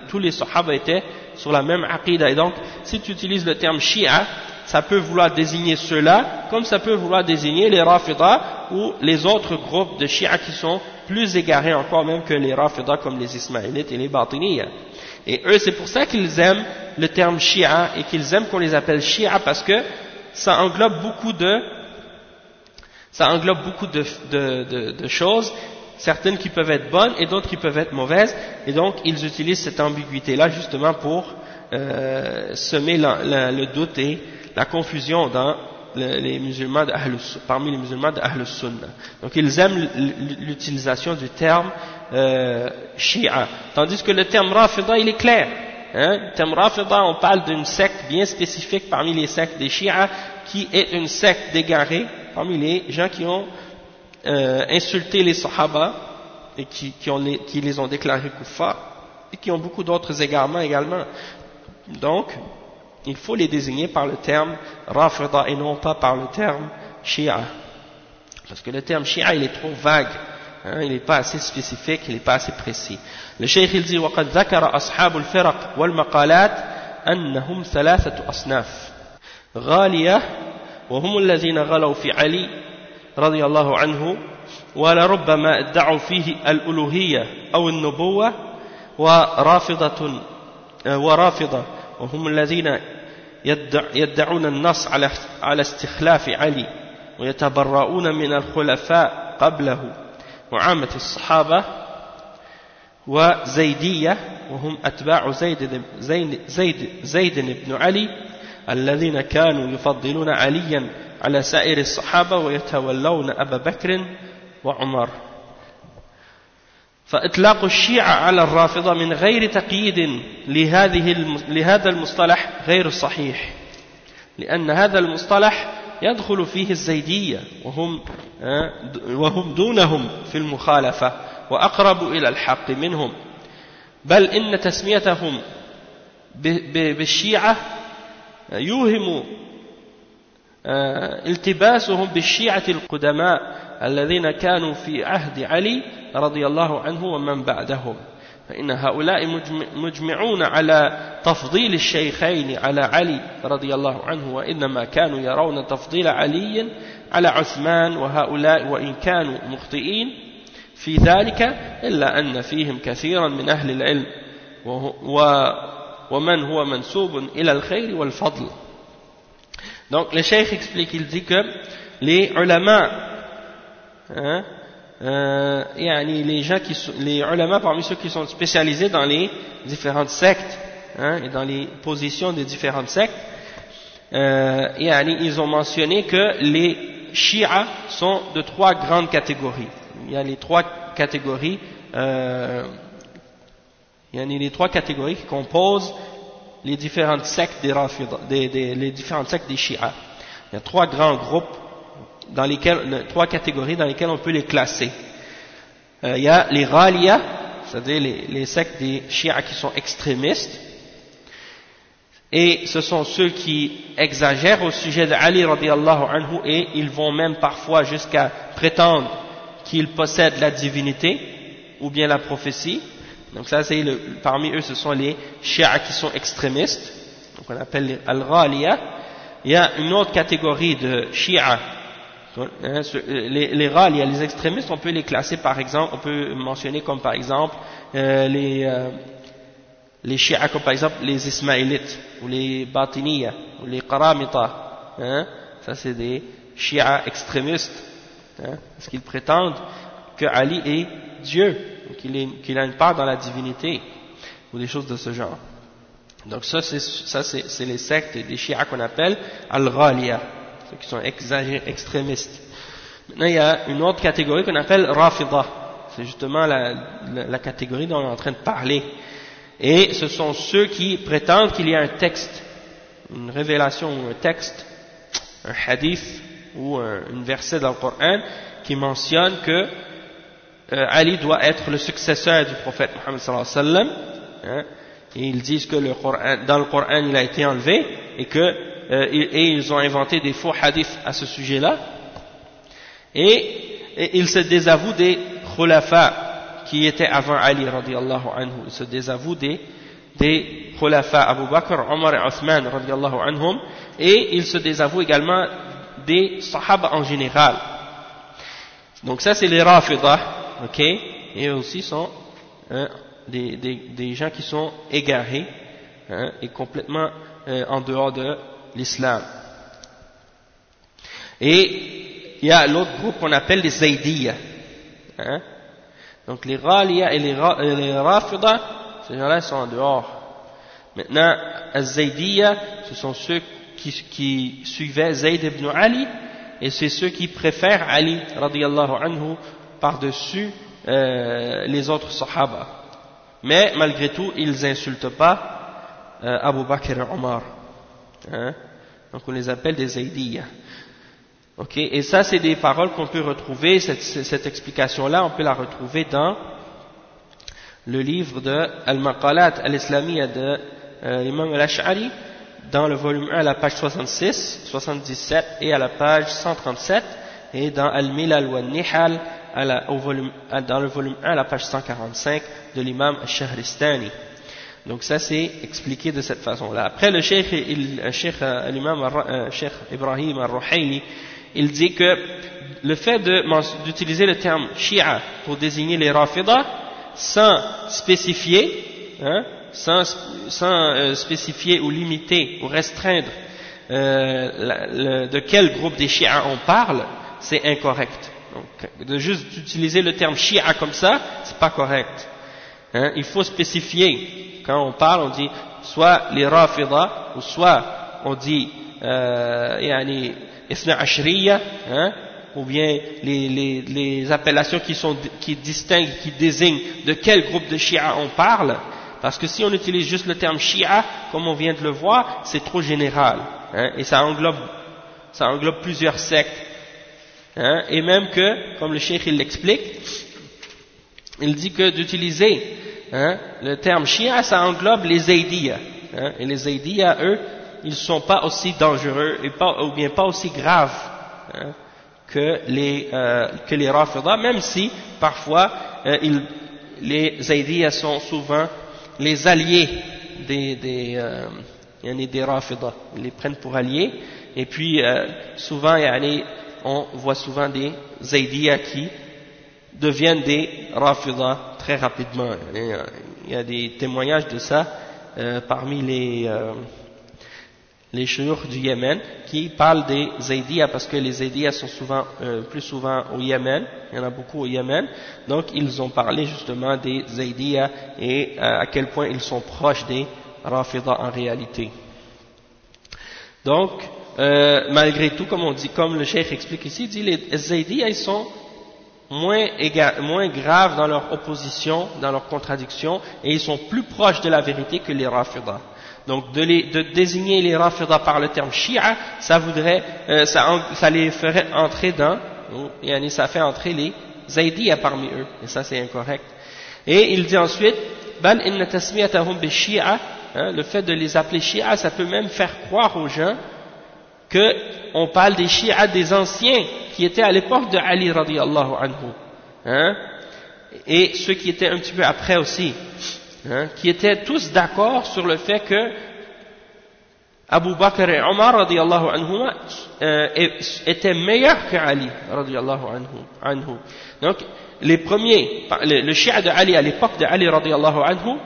Tous les Sahaba étaient sur la même aqidah. Et donc, si tu utilises le terme Shia, ça peut vouloir désigner ceux-là, comme ça peut vouloir désigner les Rafida ou les autres groupes de Shia qui sont plus égarés encore même que les Rafida comme les Ismaélites et les Batiniya. Et eux, c'est pour ça qu'ils aiment le terme Shia et qu'ils aiment qu'on les appelle Shia parce que ça englobe beaucoup de ça englobe beaucoup de, de, de, de choses certaines qui peuvent être bonnes et d'autres qui peuvent être mauvaises, et donc ils utilisent cette ambiguïté-là justement pour euh, semer le doute et la confusion dans les musulmans parmi les musulmans d'Ahlus Sunnah. Donc ils aiment l'utilisation du terme euh, Shia, tandis que le terme Rafida il est clair. Hein? Le terme Rafida, on parle d'une secte bien spécifique parmi les sectes des Shia, qui est une secte dégarée parmi les gens qui ont euh, insulté les Sahaba et qui, qui, ont les, qui les ont déclarés kuffar et qui ont beaucoup d'autres égarements également. Donc, il faut les désigner par le terme Rafida et non pas par le terme Shia. Parce que le terme Shia, il est trop vague. Hein, il n'est pas assez spécifique, il n'est pas assez précis. Le Cheikh il dit وقد ذكر أصحاب الفرق والمقالات أنهم ثلاثة أصناف غالية وهم الذين غلوا في علي رضي الله عنه ولربما ادعوا فيه الألوهية أو النبوة ورافضة ورافضة وهم الذين يدعون النص على استخلاف علي ويتبرؤون من الخلفاء قبله وعامة الصحابة وزيدية وهم أتباع زيد, زيد, زيد, زيد بن علي الذين كانوا يفضلون عليا على سائر الصحابة ويتولون أبا بكر وعمر. فإطلاق الشيعة على الرافضة من غير تقييد لهذه لهذا المصطلح غير صحيح. لأن هذا المصطلح يدخل فيه الزيدية وهم, وهم دونهم في المخالفة وأقرب إلى الحق منهم. بل إن تسميتهم بالشيعة يوهم التباسهم بالشيعة القدماء الذين كانوا في عهد علي رضي الله عنه ومن بعدهم. فإن هؤلاء مجمعون على تفضيل الشيخين على علي رضي الله عنه وإنما كانوا يرون تفضيل علي على عثمان وهؤلاء وإن كانوا مخطئين في ذلك إلا أن فيهم كثيرا من أهل العلم ومن هو منسوب إلى الخير والفضل. Donc le cheikh explique, il dit que les ulama, hein, euh, les gens qui parmi ceux qui sont spécialisés dans les différentes sectes hein, et dans les positions des différentes sectes, euh, ils ont mentionné que les shi'as sont de trois grandes catégories. Il y a les trois catégories, il y a les trois catégories qui composent les différentes sectes des, des. Il y a trois grands groupes dans lesquels, trois catégories dans lesquelles on peut les classer. Euh, il y a les Raliya, c'est-à-dire les, sectes des chiites qui sont extrémistes, et ce sont ceux qui exagèrent au sujet d'Ali anhu et ils vont même parfois jusqu'à prétendre qu'ils possèdent la divinité ou bien la prophétie. Donc ça parmi eux ce sont les chiites qui sont extrémistes, donc on appelle les al-Raliya. Il y a une autre catégorie de euh, les, les râles, il y a les extrémistes, on peut les classer par exemple, on peut mentionner comme par exemple euh, les, euh, les chiites, comme par exemple les ismaélites, ou les batiniya, ou les karamita. Hein, ça c'est des chiites extrémistes, hein, parce qu'ils prétendent que Ali est Dieu, qu'il a une part dans la divinité, ou des choses de ce genre. Donc ça c'est les sectes des chiites qu'on appelle al-ghaliya qui sont extrémistes. Maintenant, il y a une autre catégorie qu'on appelle Rafida. C'est justement la, catégorie dont on est en train de parler. Et ce sont ceux qui prétendent qu'il y a un texte, une révélation ou un texte, un hadith ou un, une verset dans le Coran qui mentionne que euh, Ali doit être le successeur du prophète Mohammed sallallahu. Hein, et ils disent que dans le Coran il a été enlevé et que euh, et, ils ont inventé des faux hadiths à ce sujet-là. Et, ils se désavouent des khulafa qui étaient avant Ali radiallahu anhu. Ils se désavouent des, des khulafa Abu Bakr, Omar et Othman radiallahu anhum. Et ils se désavouent également des sahaba en général. Donc ça c'est les rafidah, ok? Et aussi sont hein, des, des, des, gens qui sont égarés hein, et complètement euh, en dehors de l'islam. Et il y a l'autre groupe qu'on appelle les Zaydiyya. Hein? Donc les Raliya et les, Rafida, ces gens-là sont en dehors. Maintenant, Az-Zaydiyya, ce sont ceux qui, qui, suivaient Zayd ibn Ali, et c'est ceux qui préfèrent Ali, radiallahu anhu, par-dessus euh, les autres Sahaba. Mais malgré tout, ils insultent pas euh, Abu Bakr et Omar. Hein? Donc on les appelle des Zaydiyya. Ok, et ça c'est des paroles qu'on peut retrouver, cette, cette explication-là, on peut la retrouver dans le livre de Al-Maqalat al-Islamiyya de euh, l'imam al-Ash'ari, dans le volume 1 à la page 66, 77 et à la page 137, et dans Al-Milal wa Nihal dans le volume 1 à la page 145 de l'imam al-Shahristani. Donc ça c'est expliqué de cette façon-là. Après le cheikh, euh, l'imam euh, Ibrahim al-Ruhayli, il dit que le fait d'utiliser le terme Shia pour désigner les Rafidah sans spécifier, hein, sans, sans euh, spécifier ou limiter ou restreindre euh, de quel groupe des Shia on parle, c'est incorrect. Donc, de juste utiliser le terme Shia comme ça, c'est pas correct. Hein, il faut spécifier. Quand on parle, on dit soit les Rafidah ou soit on dit euh, yani, Isna Ashriya, hein, ou bien les, les, les, appellations qui, sont, qui distinguent, qui désignent de quel groupe de Shia on parle, parce que si on utilise juste le terme Shia, comme on vient de le voir, c'est trop général, hein, et ça englobe, ça englobe plusieurs sectes, hein, et même que, comme le Cheikh il l'explique, il dit que d'utiliser hein, le terme Shia, ça englobe les Zaydiyas, hein, et les Zaydiyas, eux, ils ne sont pas aussi dangereux et ou bien pas aussi graves hein, que les euh, les Rafidah, même si parfois euh, les Zaydiyas sont souvent les alliés des des, euh, des Rafidah, ils les prennent pour alliés. Et puis euh, souvent on voit souvent des Zaydiyas qui deviennent des Rafidah très rapidement. Il y a des témoignages de ça euh, parmi les les chouyours du Yémen, qui parlent des Zaydiyas, parce que les Zaydiyas sont souvent, euh, plus souvent au Yémen, il y en a beaucoup au Yémen, donc ils ont parlé justement des Zaydiyas et euh, à quel point ils sont proches des Rafidah en réalité. Donc, euh, malgré tout, comme on dit, comme le cheikh explique ici, il dit les Zaydiyas ils sont moins, moins graves dans leur opposition, dans leur contradiction, et ils sont plus proches de la vérité que les Rafidah. Donc de, les, de désigner les Rafidah par le terme Shia, ça voudrait, euh, ça, ça, les ferait entrer dans, et ça fait entrer les Zaydiyya parmi eux, et ça c'est incorrect. Et il dit ensuite, Bal inna tasmiyatahum bi Shia, hein, le fait de les appeler Shia, ça peut même faire croire aux gens que on parle des Shia des anciens qui étaient à l'époque de Ali radiallahu anhu, hein, et ceux qui étaient un petit peu après aussi. Hein, qui étaient tous d'accord sur le fait que Abu Bakr et Omar radiallahu anhu, euh, étaient meilleurs que Ali radiallahu anhu. Donc, les premiers, le, le shia de Ali à l'époque de Ali radiallahu anhu,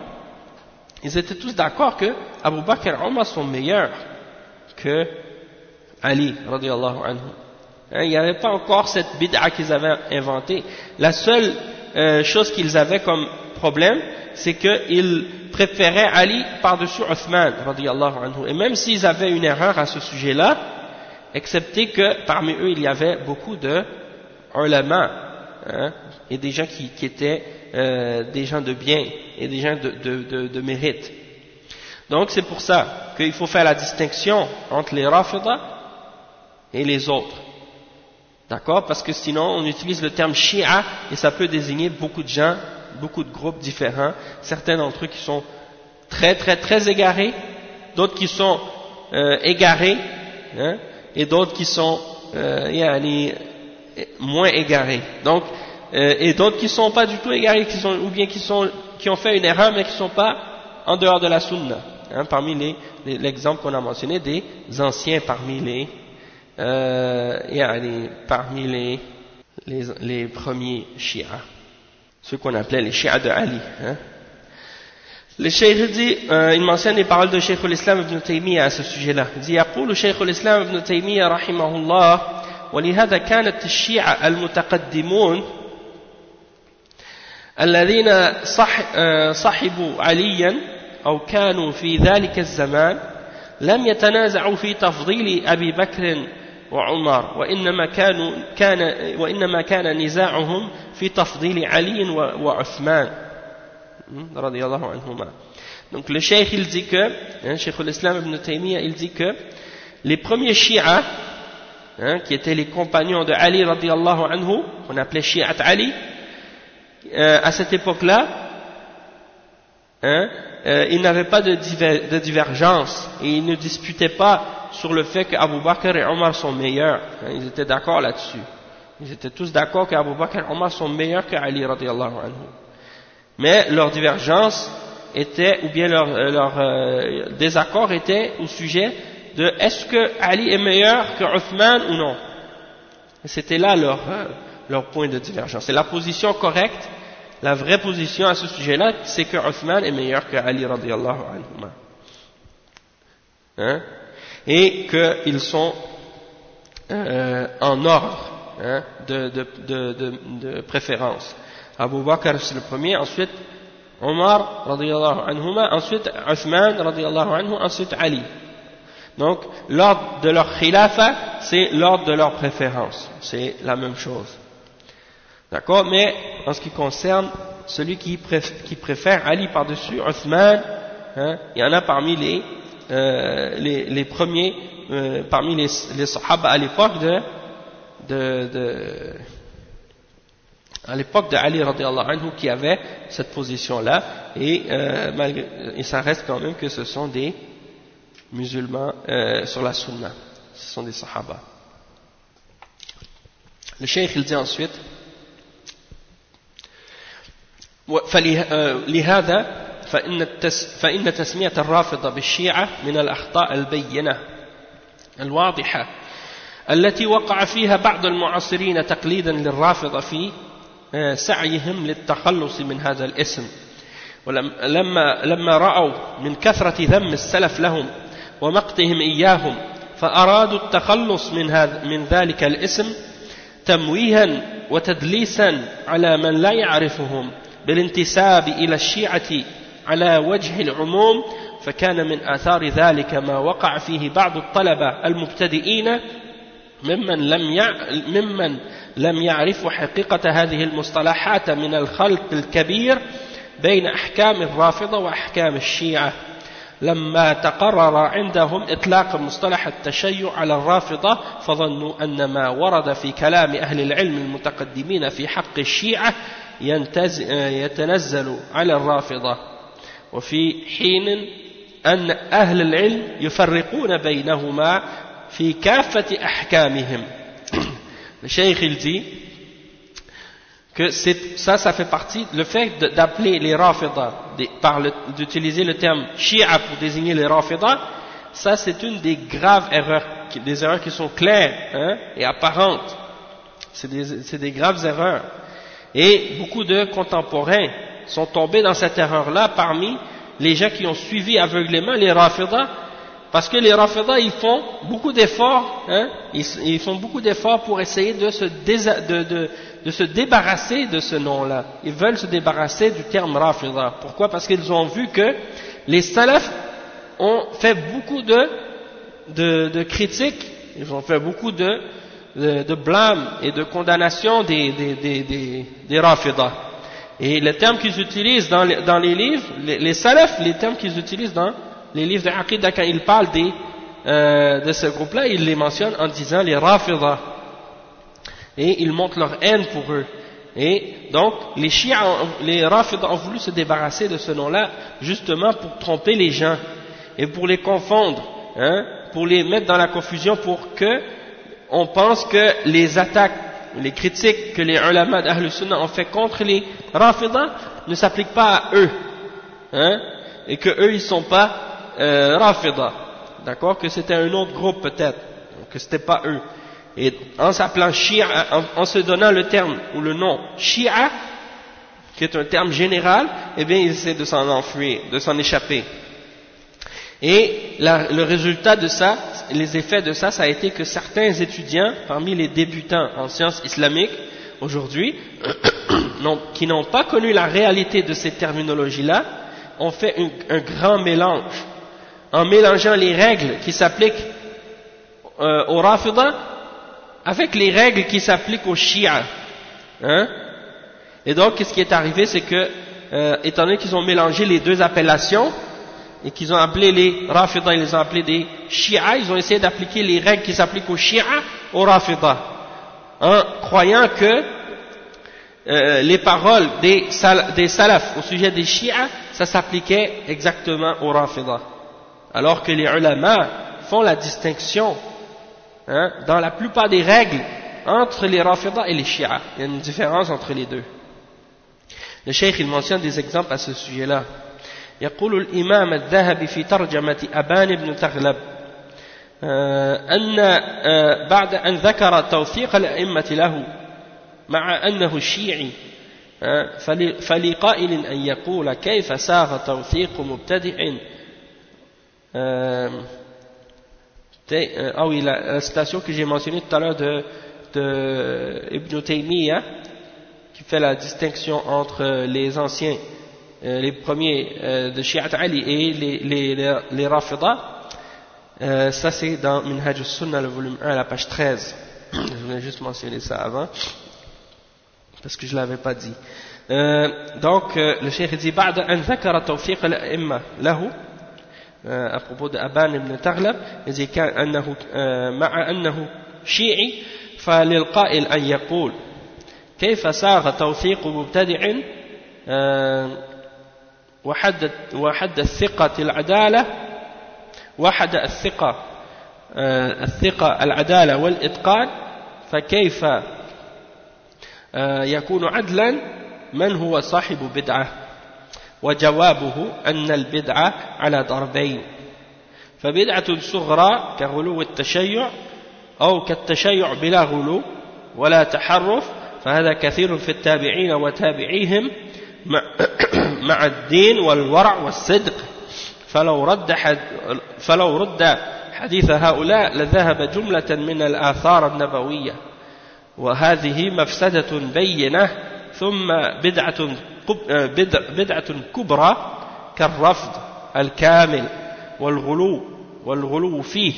ils étaient tous d'accord que Abu Bakr et Omar sont meilleurs que Ali radiallahu anhu. Hein, il n'y avait pas encore cette bid'a qu'ils avaient inventée. La seule euh, chose qu'ils avaient comme problème, c'est qu'ils préféraient Ali par-dessus Othman, anhu. Et même s'ils avaient une erreur à ce sujet-là, excepté que parmi eux, il y avait beaucoup de ulama, hein, et des gens qui, étaient euh, des gens de bien, et des gens de, de, mérite. Donc c'est pour ça qu'il faut faire la distinction entre les Rafidah et les autres. D'accord? Parce que sinon, on utilise le terme Shia et ça peut désigner beaucoup de gens beaucoup de groupes différents, certains d'entre eux qui sont très très très égarés, d'autres qui sont euh, égarés, hein, et d'autres qui sont euh, moins égarés. Donc, euh, et d'autres qui sont pas du tout égarés, qui sont, ou bien qui, sont, qui ont fait une erreur mais qui ne sont pas en dehors de la sunna. Hein, parmi les, l'exemple qu'on a mentionné des anciens parmi les, euh, parmi les, les, les premiers chiites ce qu'on appelait les chiites de Ali. Hein. Le cheikh dit, euh, il mentionne les paroles de Cheikh l'Islam ibn Taymiyyah à ce sujet-là. Il dit, يقول شيخ الإسلام ابن تيمية رحمه الله ولهذا كانت الشيعة المتقدمون الذين صح صحبوا عليا أو كانوا في ذلك الزمان لم يتنازعوا في تفضيل أبي بكر وعمر وإنما, كانوا كان وإنما كان نزاعهم في تفضيل علي وعثمان رضي الله عنهما Donc le cheikh il dit que, hein, Cheikh l'Islam ibn Taymiyyah il dit que les premiers chiites, hein, qui étaient les compagnons de Ali radiallahu anhu, qu'on appelait chiites Ali, euh, à cette époque-là, hein, euh, ils n'avaient pas de, divergence et ils ne disputaient pas sur le fait qu'Abu Bakr et Omar sont meilleurs. Hein, ils étaient d'accord là-dessus. Ils étaient tous d'accord qu'Abu Bakr et Omar sont meilleurs qu'Ali radiallahu. Mais leur divergence était, ou bien leur, euh, euh, désaccord était au sujet de est-ce que Ali est meilleur que Uthman ou non. C'était là leur, leur point de divergence. C'est la position correcte, la vraie position à ce sujet-là, c'est que Uthman est meilleur que Ali radiallahu anhu. Hein? Et qu'ils sont euh, en ordre hein, de, de, de, de, préférence. Abu Bakr c'est le premier, ensuite Omar radiallahu anhuma, ensuite Uthman radiallahu anhu, ensuite Ali. Donc l'ordre de leur khilafa, c'est l'ordre de leur préférence. C'est la même chose. D'accord? Mais en ce qui concerne celui qui, préfère Ali par-dessus, Uthman, hein, il y en a parmi les, euh, les, premiers, euh, parmi les, les sahaba à l'époque de, de, de à l'époque de Ali anhu qui avait cette position-là. Et, euh, malgré, et ça reste quand même que ce sont des musulmans euh, sur la sunna, ce sont des sahaba. Le cheikh il dit ensuite فلهذا فإن, فإن تسمية الرافضة بالشيعة من الأخطاء البينة الواضحة التي وقع فيها بعض المعاصرين تقليدا للرافضة في سعيهم للتخلص من هذا الاسم. ولما لما رأوا من كثرة ذم السلف لهم ومقتهم إياهم فأرادوا التخلص من, هذا من ذلك الاسم تمويها وتدليسا على من لا يعرفهم بالانتساب إلى الشيعة على وجه العموم فكان من آثار ذلك ما وقع فيه بعض الطلبة المبتدئين ممن لم ممن لم يعرفوا حقيقة هذه المصطلحات من الخلط الكبير بين أحكام الرافضة وأحكام الشيعة. لما تقرر عندهم إطلاق مصطلح التشيع على الرافضة فظنوا أن ما ورد في كلام أهل العلم المتقدمين في حق الشيعة يتنزل على الرافضة وفي حين أن أهل العلم يفرقون بينهما في كافة أحكامهم Le cheikh il dit que ça, ça fait partie, le fait d'appeler les Rafida, d'utiliser le terme Shia pour désigner les Rafida, ça c'est une des graves erreurs, des erreurs qui sont claires hein, et apparentes. C'est des, des graves erreurs. Et beaucoup de contemporains sont tombés dans cette erreur-là parmi les gens qui ont suivi aveuglément les Rafida, parce que les Rafida, ils font beaucoup d'efforts, hein, ils, font beaucoup d'efforts pour essayer de se, débarrasser de ce nom-là. Ils veulent se débarrasser du terme Rafida. Pourquoi? Parce qu'ils ont vu que les salafs ont fait beaucoup de critiques, ils ont fait beaucoup de, de, blâmes et de condamnations des, des, des, des, des. Et les termes qu'ils utilisent dans les, dans les livres, les, les salafs, les termes qu'ils utilisent dans les livres de Aqidah, quand ils parlent des, euh, de ce groupe-là, ils les mentionnent en disant les Rafida. Et ils montrent leur haine pour eux. Et donc, les chiens, les Rafida ont voulu se débarrasser de ce nom-là, justement pour tromper les gens et pour les confondre, hein, pour les mettre dans la confusion, pour que on pense que les attaques, les critiques que les ulama d'Ahl Sunnah ont fait contre les Rafida ne s'appliquent pas à eux, hein, et que eux ils sont pas euh, d'accord, que c'était un autre groupe peut-être, que c'était pas eux. Et en s'appelant Shia, en, se donnant le terme ou le nom Shia, qui est un terme général, eh bien ils essaient de s'en enfuir, de s'en échapper. Et le résultat de ça, les effets de ça, ça a été que certains étudiants, parmi les débutants en sciences islamiques, aujourd'hui, qui n'ont pas connu la réalité de ces terminologies-là ont fait un, grand mélange en mélangeant les règles qui s'appliquent euh, au Rafida avec les règles qui s'appliquent aux Shia. Hein? Et donc, ce qui est arrivé, c'est que, euh, étant donné qu'ils ont mélangé les deux appellations, et qu'ils ont appelé les Rafida, ils les ont appelés des Shia, ils ont essayé d'appliquer les règles qui s'appliquent aux Shia au Rafida, en croyant que euh, les paroles des, des salafs au sujet des Shia, ça s'appliquait exactement au Rafida. Alors que les ulama font la distinction hein, dans la plupart des règles entre les Rafida et les Shia. Il y a une différence entre les deux. Le Cheikh il mentionne des exemples à ce sujet-là. يقول الإمام الذهبي في ترجمة أبان بن تغلب آه، أن آه، بعد أن ذكر توثيق الأئمة له مع أنه الشيعي آه، فلقائل أن يقول كيف ساغ توثيق مبتدع Ah oui, la, la citation que j'ai mentionnée tout à l'heure de, de Ibn Taymiyyah, qui fait la distinction entre les anciens les premiers euh, de Shi'at Ali et les, les, les, les Rafida, euh, ça c'est dans Minhaj al-Sunnah, le volume 1, à la page 13. je voulais juste mentionner ça avant, parce que je ne l'avais pas dit. donc, le cheikh dit, بعد أن ذكر توفيق الأئمة له à propos d'Aban ibn Taghlab, il dit أنه مع أنه شيعي فللقائل أن يقول كيف ساغ توثيق مبتدع وحد وحد الثقة العدالة وحد الثقة آه، الثقة العدالة والإتقان فكيف آه، يكون عدلا؟ من هو صاحب بدعة؟ وجوابه أن البدعة على ضربين. فبدعة صغرى كغلو التشيع أو كالتشيع بلا غلو ولا تحرف فهذا كثير في التابعين وتابعيهم. مع الدين والورع والصدق. فلو رد, فلو رد حديث هؤلاء لذهب جملة من الآثار النبوية. وهذه مفسدة بينة ثم بدعة, بدعة كبرى كالرفض الكامل والغلو والغلو فيه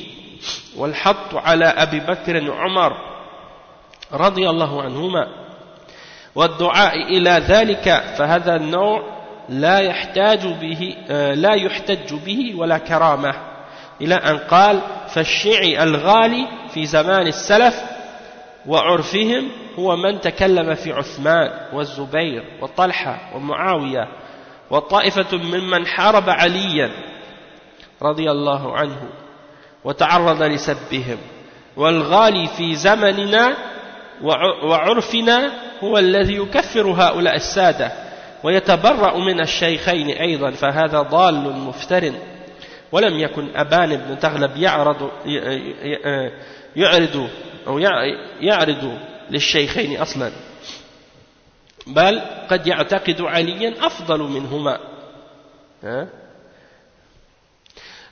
والحط على أبي بكر وعمر رضي الله عنهما. والدعاء إلى ذلك فهذا النوع لا يحتاج به لا يحتج به ولا كرامة. إلى أن قال فالشيعي الغالي في زمان السلف وعرفهم هو من تكلم في عثمان والزبير وطلحة ومعاوية وطائفة ممن حارب عليا رضي الله عنه وتعرض لسبهم والغالي في زمننا وعرفنا هو الذي يكفر هؤلاء السادة ويتبرأ من الشيخين أيضا فهذا ضال مفتر ولم يكن أبان بن تغلب يعرض يعرض أو يعرض للشيخين أصلا. بل قد يعتقد عليا أفضل منهما.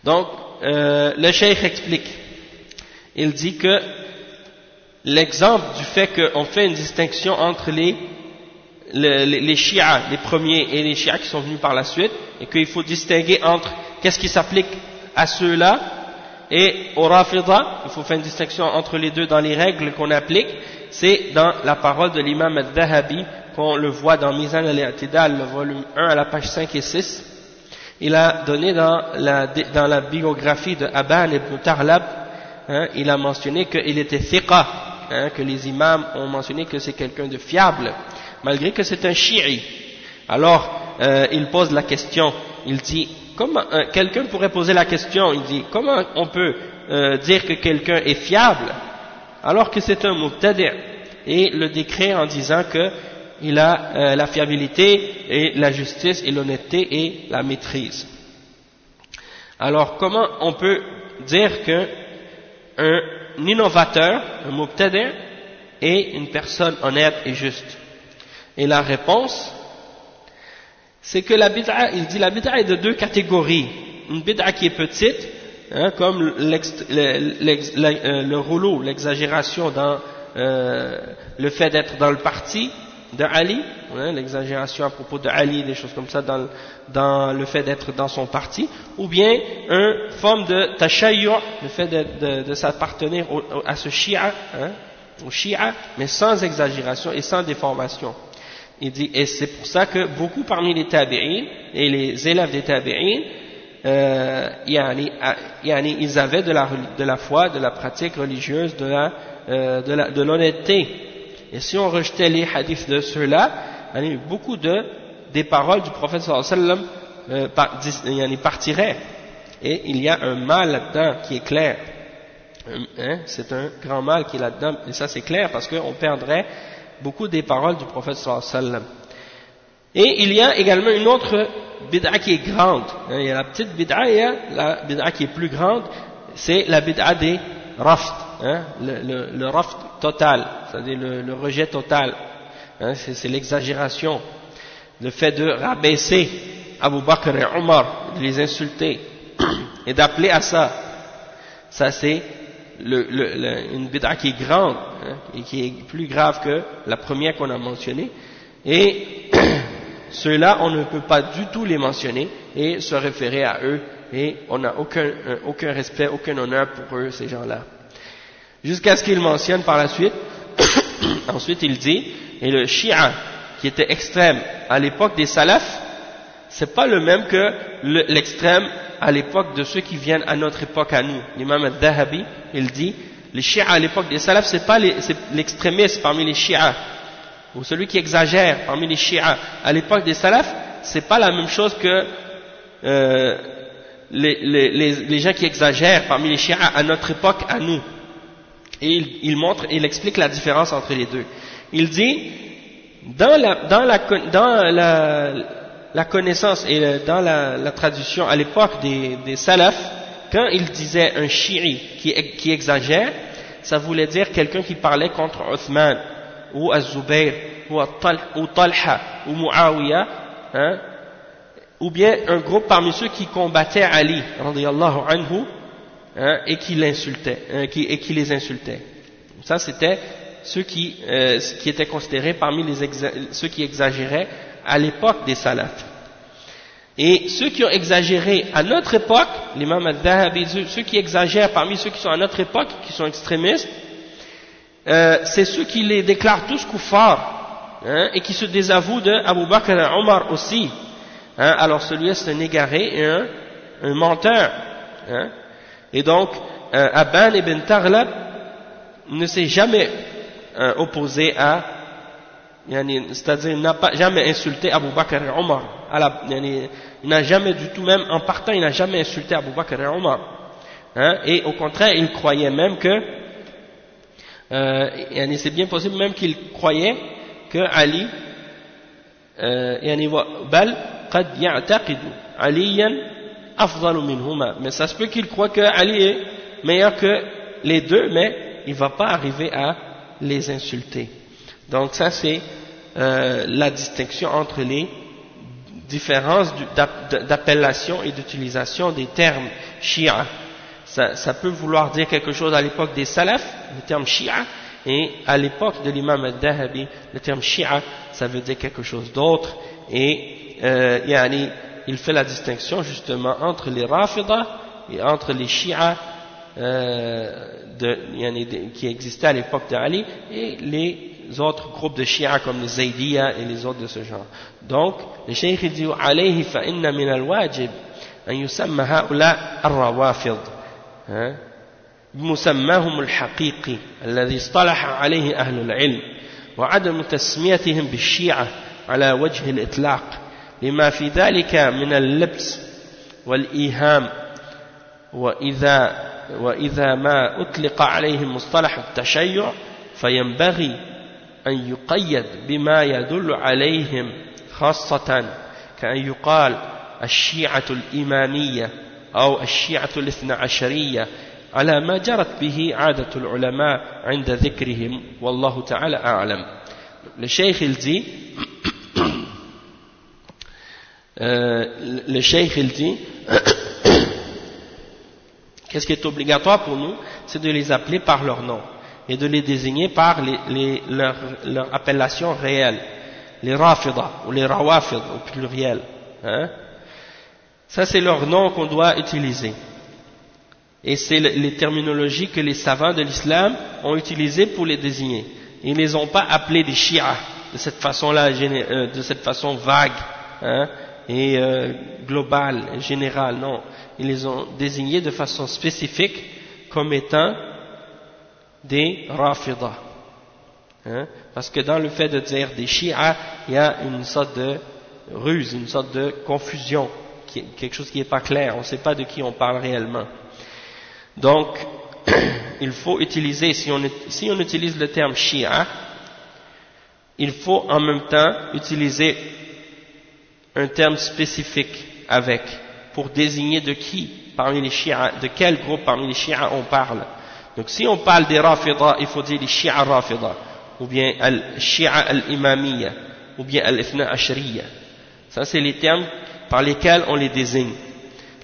Donc, euh, le cheikh explique. Il dit que l'exemple du fait qu'on fait une distinction entre les, les, les chiites, les premiers et les chiites qui sont venus par la suite, et qu'il faut distinguer entre qu'est-ce qui s'applique à ceux-là et au rafida, il faut faire une distinction entre les deux dans les règles qu'on applique, c'est dans la parole de l'imam al-Dahabi qu'on le voit dans Mizan al-I'tidal, le volume 1 à la page 5 et 6. Il a donné dans la, dans la biographie de Aban ibn Tarlab, hein, il a mentionné qu'il était thiqa, Hein, que les imams ont mentionné que c'est quelqu'un de fiable, malgré que c'est un chi'i. Alors, euh, il pose la question, il dit, comment, euh, quelqu'un pourrait poser la question, il dit, comment on peut euh, dire que quelqu'un est fiable alors que c'est un mubtadi' et le décret en disant que il a la fiabilité et la justice et l'honnêteté et la maîtrise. Alors comment on peut dire qu'un innovateur, un mubtadi' et une personne honnête et juste Et la réponse, c'est que la bid'a, il dit la bid'a est de deux catégories. Une bid'a qui est petite, hein, comme le, le, rouleau, l'exagération dans euh, le fait d'être dans le parti, de Ali, hein, l'exagération à propos de Ali, des choses comme ça dans, dans le fait d'être dans son parti, ou bien une forme de tashayyu, le fait de, de, s'appartenir à ce shia, hein, au shia, mais sans exagération et sans déformation. Il dit, et c'est pour ça que beaucoup parmi les tabi'in et les élèves des tabi'in, euh, ils avaient de la, de la foi, de la pratique religieuse, de la, euh, de l'honnêteté. Et si on rejetait les hadiths de ceux-là, beaucoup de, des paroles du prophète sallallahu alayhi wa euh, partiraient. Et il y a un mal là-dedans qui est clair. Hein, c'est un grand mal qui est là-dedans, et ça c'est clair parce qu'on perdrait beaucoup des paroles du prophète sallallahu alayhi wa sallam. Et il y a également une autre bid'a qui est grande. Hein, il y a la petite bid'a et il y a la bid'a qui est plus grande, c'est la bid'a des raft, hein, le, le, le, total, c'est-à-dire le, le, rejet total. Hein, c'est l'exagération, le fait de rabaisser Abu Bakr et Omar, de les insulter et d'appeler à ça. Ça c'est une bid'a qui est grande hein, et qui est plus grave que la première qu'on a mentionnée. Et ceux-là, on ne peut pas du tout les mentionner et se référer à eux et on n'a aucun, euh, aucun respect, aucun honneur pour eux, ces gens-là. Jusqu'à ce qu'il mentionne par la suite, ensuite il dit, et le shia qui était extrême à l'époque des salafs, c'est pas le même que l'extrême à l'époque de ceux qui viennent à notre époque à nous. L'imam al-Dahabi, il dit, les shia à l'époque des salafs, c'est pas l'extrémiste parmi les shia, ou celui qui exagère parmi les shia à l'époque des salafs, c'est pas la même chose que euh, les, les, les, gens qui exagèrent parmi les shia à notre époque, à nous. Et il, montre, il explique la différence entre les deux. Il dit, dans la, dans la, dans la, connaissance et dans la, la traduction à l'époque des, des salafs, quand il disait un chi'i qui, qui exagère, ça voulait dire quelqu'un qui parlait contre Othman, ou Az-Zubayr, ou Talha, ou Muawiyah, hein, ou bien un groupe parmi ceux qui combattaient Ali, anhu, hein, et qui l'insultaient, hein, et qui les insultaient. Ça, c'était ceux qui, euh, étaient considérés parmi les ceux qui exagéraient à l'époque des salafs. Et ceux qui ont exagéré à notre époque, l'imam al-Dhahabi, ceux qui exagèrent parmi ceux qui sont à notre époque, qui sont extrémistes, euh, c'est ceux qui les déclarent tous kuffar, hein, et qui se désavouent de Bakr et Omar aussi. Alors celui-là c'est un égaré et un, menteur. Et donc, euh, Aban ibn Taghlab ne s'est jamais euh, opposé à, c'est-à-dire il n'a pas jamais insulté Abu Bakr et Omar. il n'a jamais du tout, même en partant, il n'a jamais insulté Abu Bakr et Omar. Hein, et au contraire, il croyait même que, euh, c'est bien possible même qu'il croyait que Ali, euh, bal, قد يعتقد عليا أفضل منهما mais ça se peut qu'il croit que Ali est meilleur que les deux mais il ne va pas arriver à les insulter. Donc ça c'est euh, la distinction entre les différences d'appellation et d'utilisation des termes shia. Ça, peut vouloir dire quelque chose à l'époque des salafs le terme shia et à l'époque de l'imam al-Dahabi le terme shia ça veut dire quelque chose d'autre. Et euh, il fait la distinction justement entre les Rafida et entre les Shia euh, de, qui existaient à l'époque d'Ali et les autres groupes de Shia comme les Zaydiya et les autres de ce genre. Donc, le Cheikh dit عليه فإن من الواجب أن يسمى هؤلاء الروافض بمسماهم الحقيقي الذي اصطلح عليه أهل العلم وعدم تسميتهم بالشيعة على وجه الإطلاق لما في ذلك من اللبس والإيهام وإذا, وإذا ما أطلق عليهم مصطلح التشيع فينبغي أن يقيد بما يدل عليهم خاصة كأن يقال الشيعة الإمامية أو الشيعة الاثنى عشرية على ما جرت به عادة العلماء عند ذكرهم والله تعالى أعلم. الشيخ الزي Euh, le cheikh il dit qu'est-ce qui est obligatoire pour nous c'est de les appeler par leur nom et de les désigner par leur, appellation réelle les Rafida ou les Rawafid au pluriel. Hein. Ça c'est leur nom qu'on doit utiliser. Et c'est les terminologies que les savants de l'islam ont utilisées pour les désigner. Ils ne les ont pas appelés des Shia de cette façon-là, euh, de cette façon vague hein, et euh, globale, générale. Non, ils les ont désignés de façon spécifique comme étant des Rafida. Hein, parce que dans le fait de dire des Shia, il y a une sorte de ruse, une sorte de confusion, quelque chose qui n'est pas clair, on ne sait pas de qui on parle réellement. Donc, il faut utiliser, si on, si on utilise le terme Shia, il faut en même temps utiliser un terme spécifique avec, pour désigner de qui parmi les Shia, de quel groupe parmi les Shia on parle. Donc si on parle des Rafida, il faut dire les Shia Rafida, ou bien Al-Shia Al-Imamiyya, ou bien Al-Ifna Ashriya. Ça c'est les termes par lesquels on les désigne.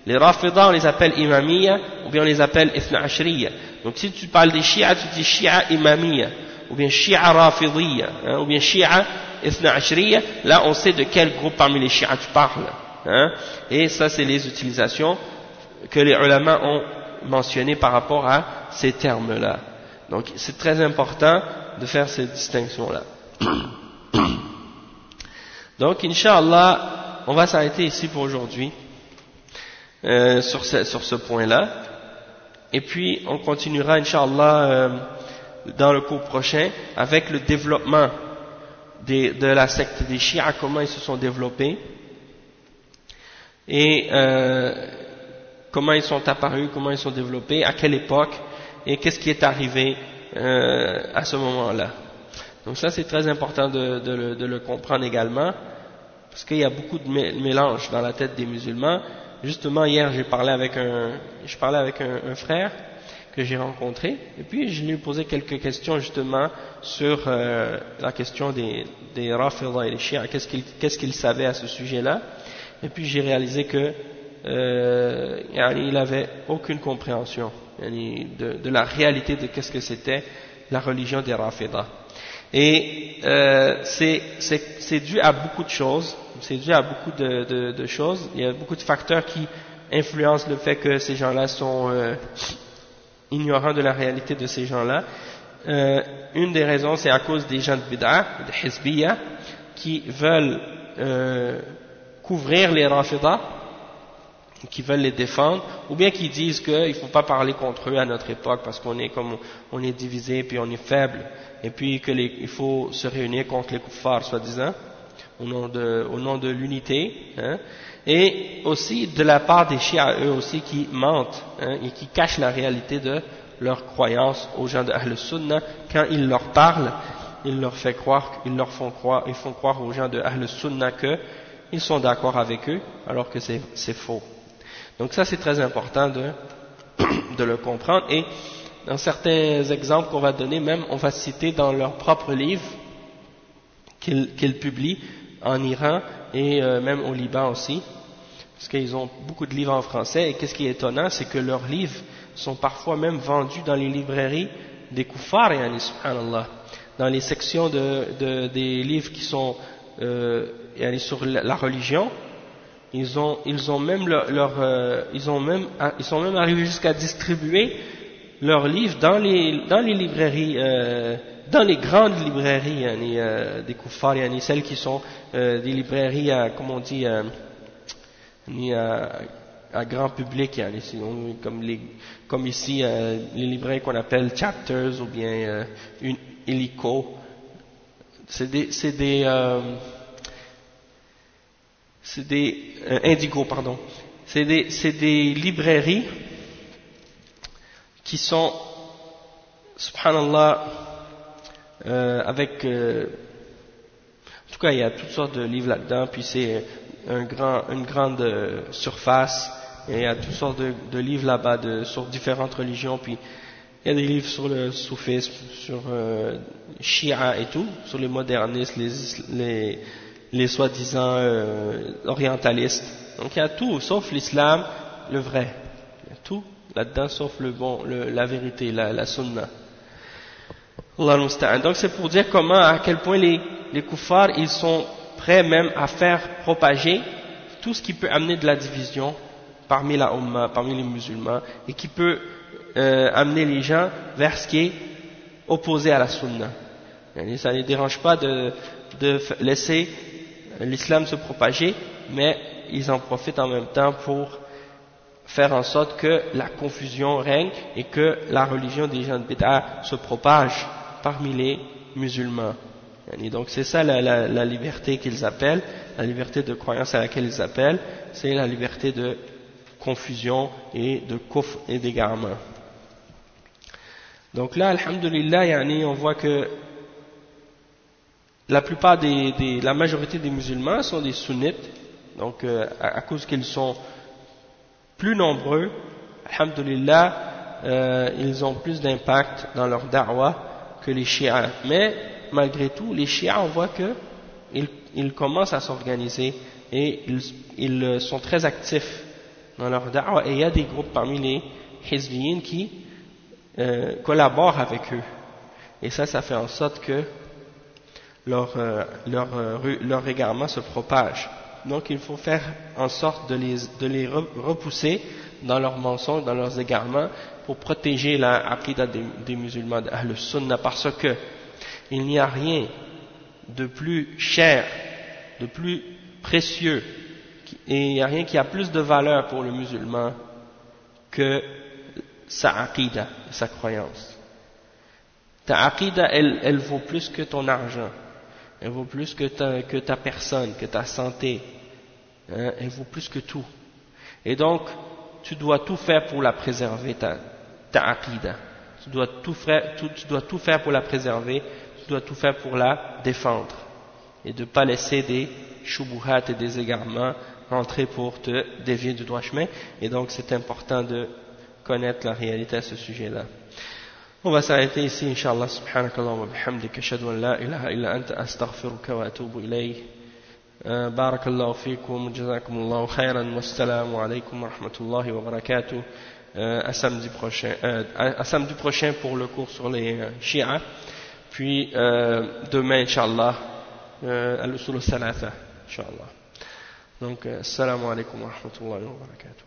Les Rafida, on les appelle Imamiyya, ou bien on les appelle Ifna Ashriya. Donc si tu parles des Shia, tu dis Shia Imamiyya, ou bien Shia Rafidiyya, hein, ou bien Shia Ifna Ashriya, là on sait de quel groupe parmi les Shia tu parles. Hein, et ça c'est les utilisations que les ulama ont mentionnées par rapport à ces termes-là. Donc c'est très important de faire ces distinctions-là. Donc, Inch'Allah, on va s'arrêter ici pour aujourd'hui, euh, sur ce, sur ce point-là. Et puis, on continuera, Inch'Allah, euh, dans le cours prochain, avec le développement de la secte des Shia, comment ils se sont développés, et euh, comment ils sont apparus, comment ils sont développés, à quelle époque, et qu'est-ce qui est arrivé euh, à ce moment-là. Donc ça c'est très important de, le, comprendre également, parce qu'il y a beaucoup de mélange dans la tête des musulmans. Justement hier j'ai parlé avec un, je parlais avec un, frère que j'ai rencontré, et puis je lui ai posé quelques questions justement sur euh, la question des, des et des chiens, qu'est-ce qu'il savait à ce sujet-là, et puis j'ai réalisé que euh, il n'avait aucune compréhension de, de la réalité de qu'est-ce que c'était la religion des Rafida. Et euh, c'est dû à beaucoup de choses, c'est dû à beaucoup de, de, de, choses, il y a beaucoup de facteurs qui influencent le fait que ces gens-là sont euh, ignorants de la réalité de ces gens-là. Euh, une des raisons, c'est à cause des gens de Bid'ah, de Hizbiyah, qui veulent euh, couvrir les Rafidah, qui veulent les défendre, ou bien qui disent qu'il ne faut pas parler contre eux à notre époque parce qu'on est comme on est divisé puis on est faible, et puis qu'il faut se réunir contre les kuffars, soi-disant, au nom de, de l'unité, hein, et aussi de la part des chiens eux aussi qui mentent hein, et qui cachent la réalité de leur croyance aux gens de Ahl Sunnah quand ils leur parlent, ils leur font croire, ils leur font croire, ils font croire aux gens de Ahl Sunnah que ils sont d'accord avec eux alors que c'est faux. Donc ça c'est très important de, de le comprendre. Et dans certains exemples qu'on va donner, même on va citer dans leurs propres livres qu'ils publient en Iran et euh, même au Liban aussi, parce qu'ils ont beaucoup de livres en français, et qu'est-ce qui est étonnant, c'est que leurs livres sont parfois même vendus dans les librairies des koufars, subhanallah, dans les sections de, des livres qui sont euh, sur la religion, ils ont, ils ont même leur, euh, ils ont même, ils sont même arrivés jusqu'à distribuer leurs livres dans les, dans les librairies, euh, dans les grandes librairies euh, des koufars, celles qui sont euh, des librairies, à, comme on dit, à, à grand public, comme, les, comme ici les librairies qu'on appelle chapters ou bien une hélico. C'est des, c'est des c'est des euh, indigo, pardon. C'est des, des, librairies qui sont, subhanallah, euh, avec, euh, en tout cas, il y a toutes sortes de livres là-dedans, puis c'est un grand, une grande euh, surface, et il y a toutes sortes de, livres là-bas sur différentes religions, puis il y a des livres sur le soufisme, sur euh, Shia et tout, sur les modernistes, les, les les soi-disant euh, orientalistes. Donc il y a tout, sauf l'islam, le vrai. Il y a tout là-dedans, sauf le bon, la vérité, la, la sunna. Donc c'est pour dire comment, à quel point les, les koufars, ils sont prêts même à faire propager tout ce qui peut amener de la division parmi parmi les musulmans, et qui peut euh, amener les gens vers ce qui est opposé à la Sunna. Ça ne les dérange pas de, laisser l'islam se propager, mais ils en profitent en même temps pour faire en sorte que la confusion règne et que la religion des gens de se propage parmi les musulmans. Donc c'est ça la, la, liberté qu'ils appellent, la liberté de croyance à laquelle ils appellent, c'est la liberté de confusion et de kouf et d'égarement. Donc là, alhamdulillah, yani, on voit que la plupart des, des, la majorité des musulmans sont des sunnites, donc euh, à, cause qu'ils sont plus nombreux, alhamdulillah, euh, ils ont plus d'impact dans leur da'wah que les chiites. Mais malgré tout, les chiites, on voit qu'ils ils commencent à s'organiser et ils, ils, sont très actifs dans leur da'wah et il y a des groupes parmi les hizbiyin qui euh, collaborent avec eux. Et ça, ça fait en sorte que leur, euh, leur, euh, égarement se propage. Donc il faut faire en sorte de les, repousser dans leurs mensonges, dans leurs égarements, pour protéger la des, des musulmans de Sunnah, parce que il n'y a rien de plus cher, de plus précieux, et il n'y a rien qui a plus de valeur pour le musulman que sa aqidah, sa croyance. Ta aqidah, elle, elle vaut plus que ton argent elle vaut plus que ta, que ta personne, que ta santé, hein, elle vaut plus que tout. Et donc, tu dois tout faire pour la préserver, ta, ta Tu dois, tout faire, tu dois tout faire pour la préserver, tu dois tout faire pour la défendre. Et de ne pas laisser des shubuhat et des égarements rentrer pour te dévier du droit chemin. Et donc, c'est important de connaître la réalité à ce sujet-là. On va s'arrêter ici, Inch'Allah, subhanakallah wa bihamdik, ashadu an la ilaha illa anta astaghfiruka wa atubu ilayh. بارك الله فيكم جزاكم الله خيرا والسلام عليكم ورحمة الله وبركاته à samedi prochain euh, à samedi prochain pour le cours sur les euh, chiites puis euh, demain Inch'Allah euh, à l'usul salata Inch'Allah. Donc assalamu alaikum wa rahmatullahi wa barakatuh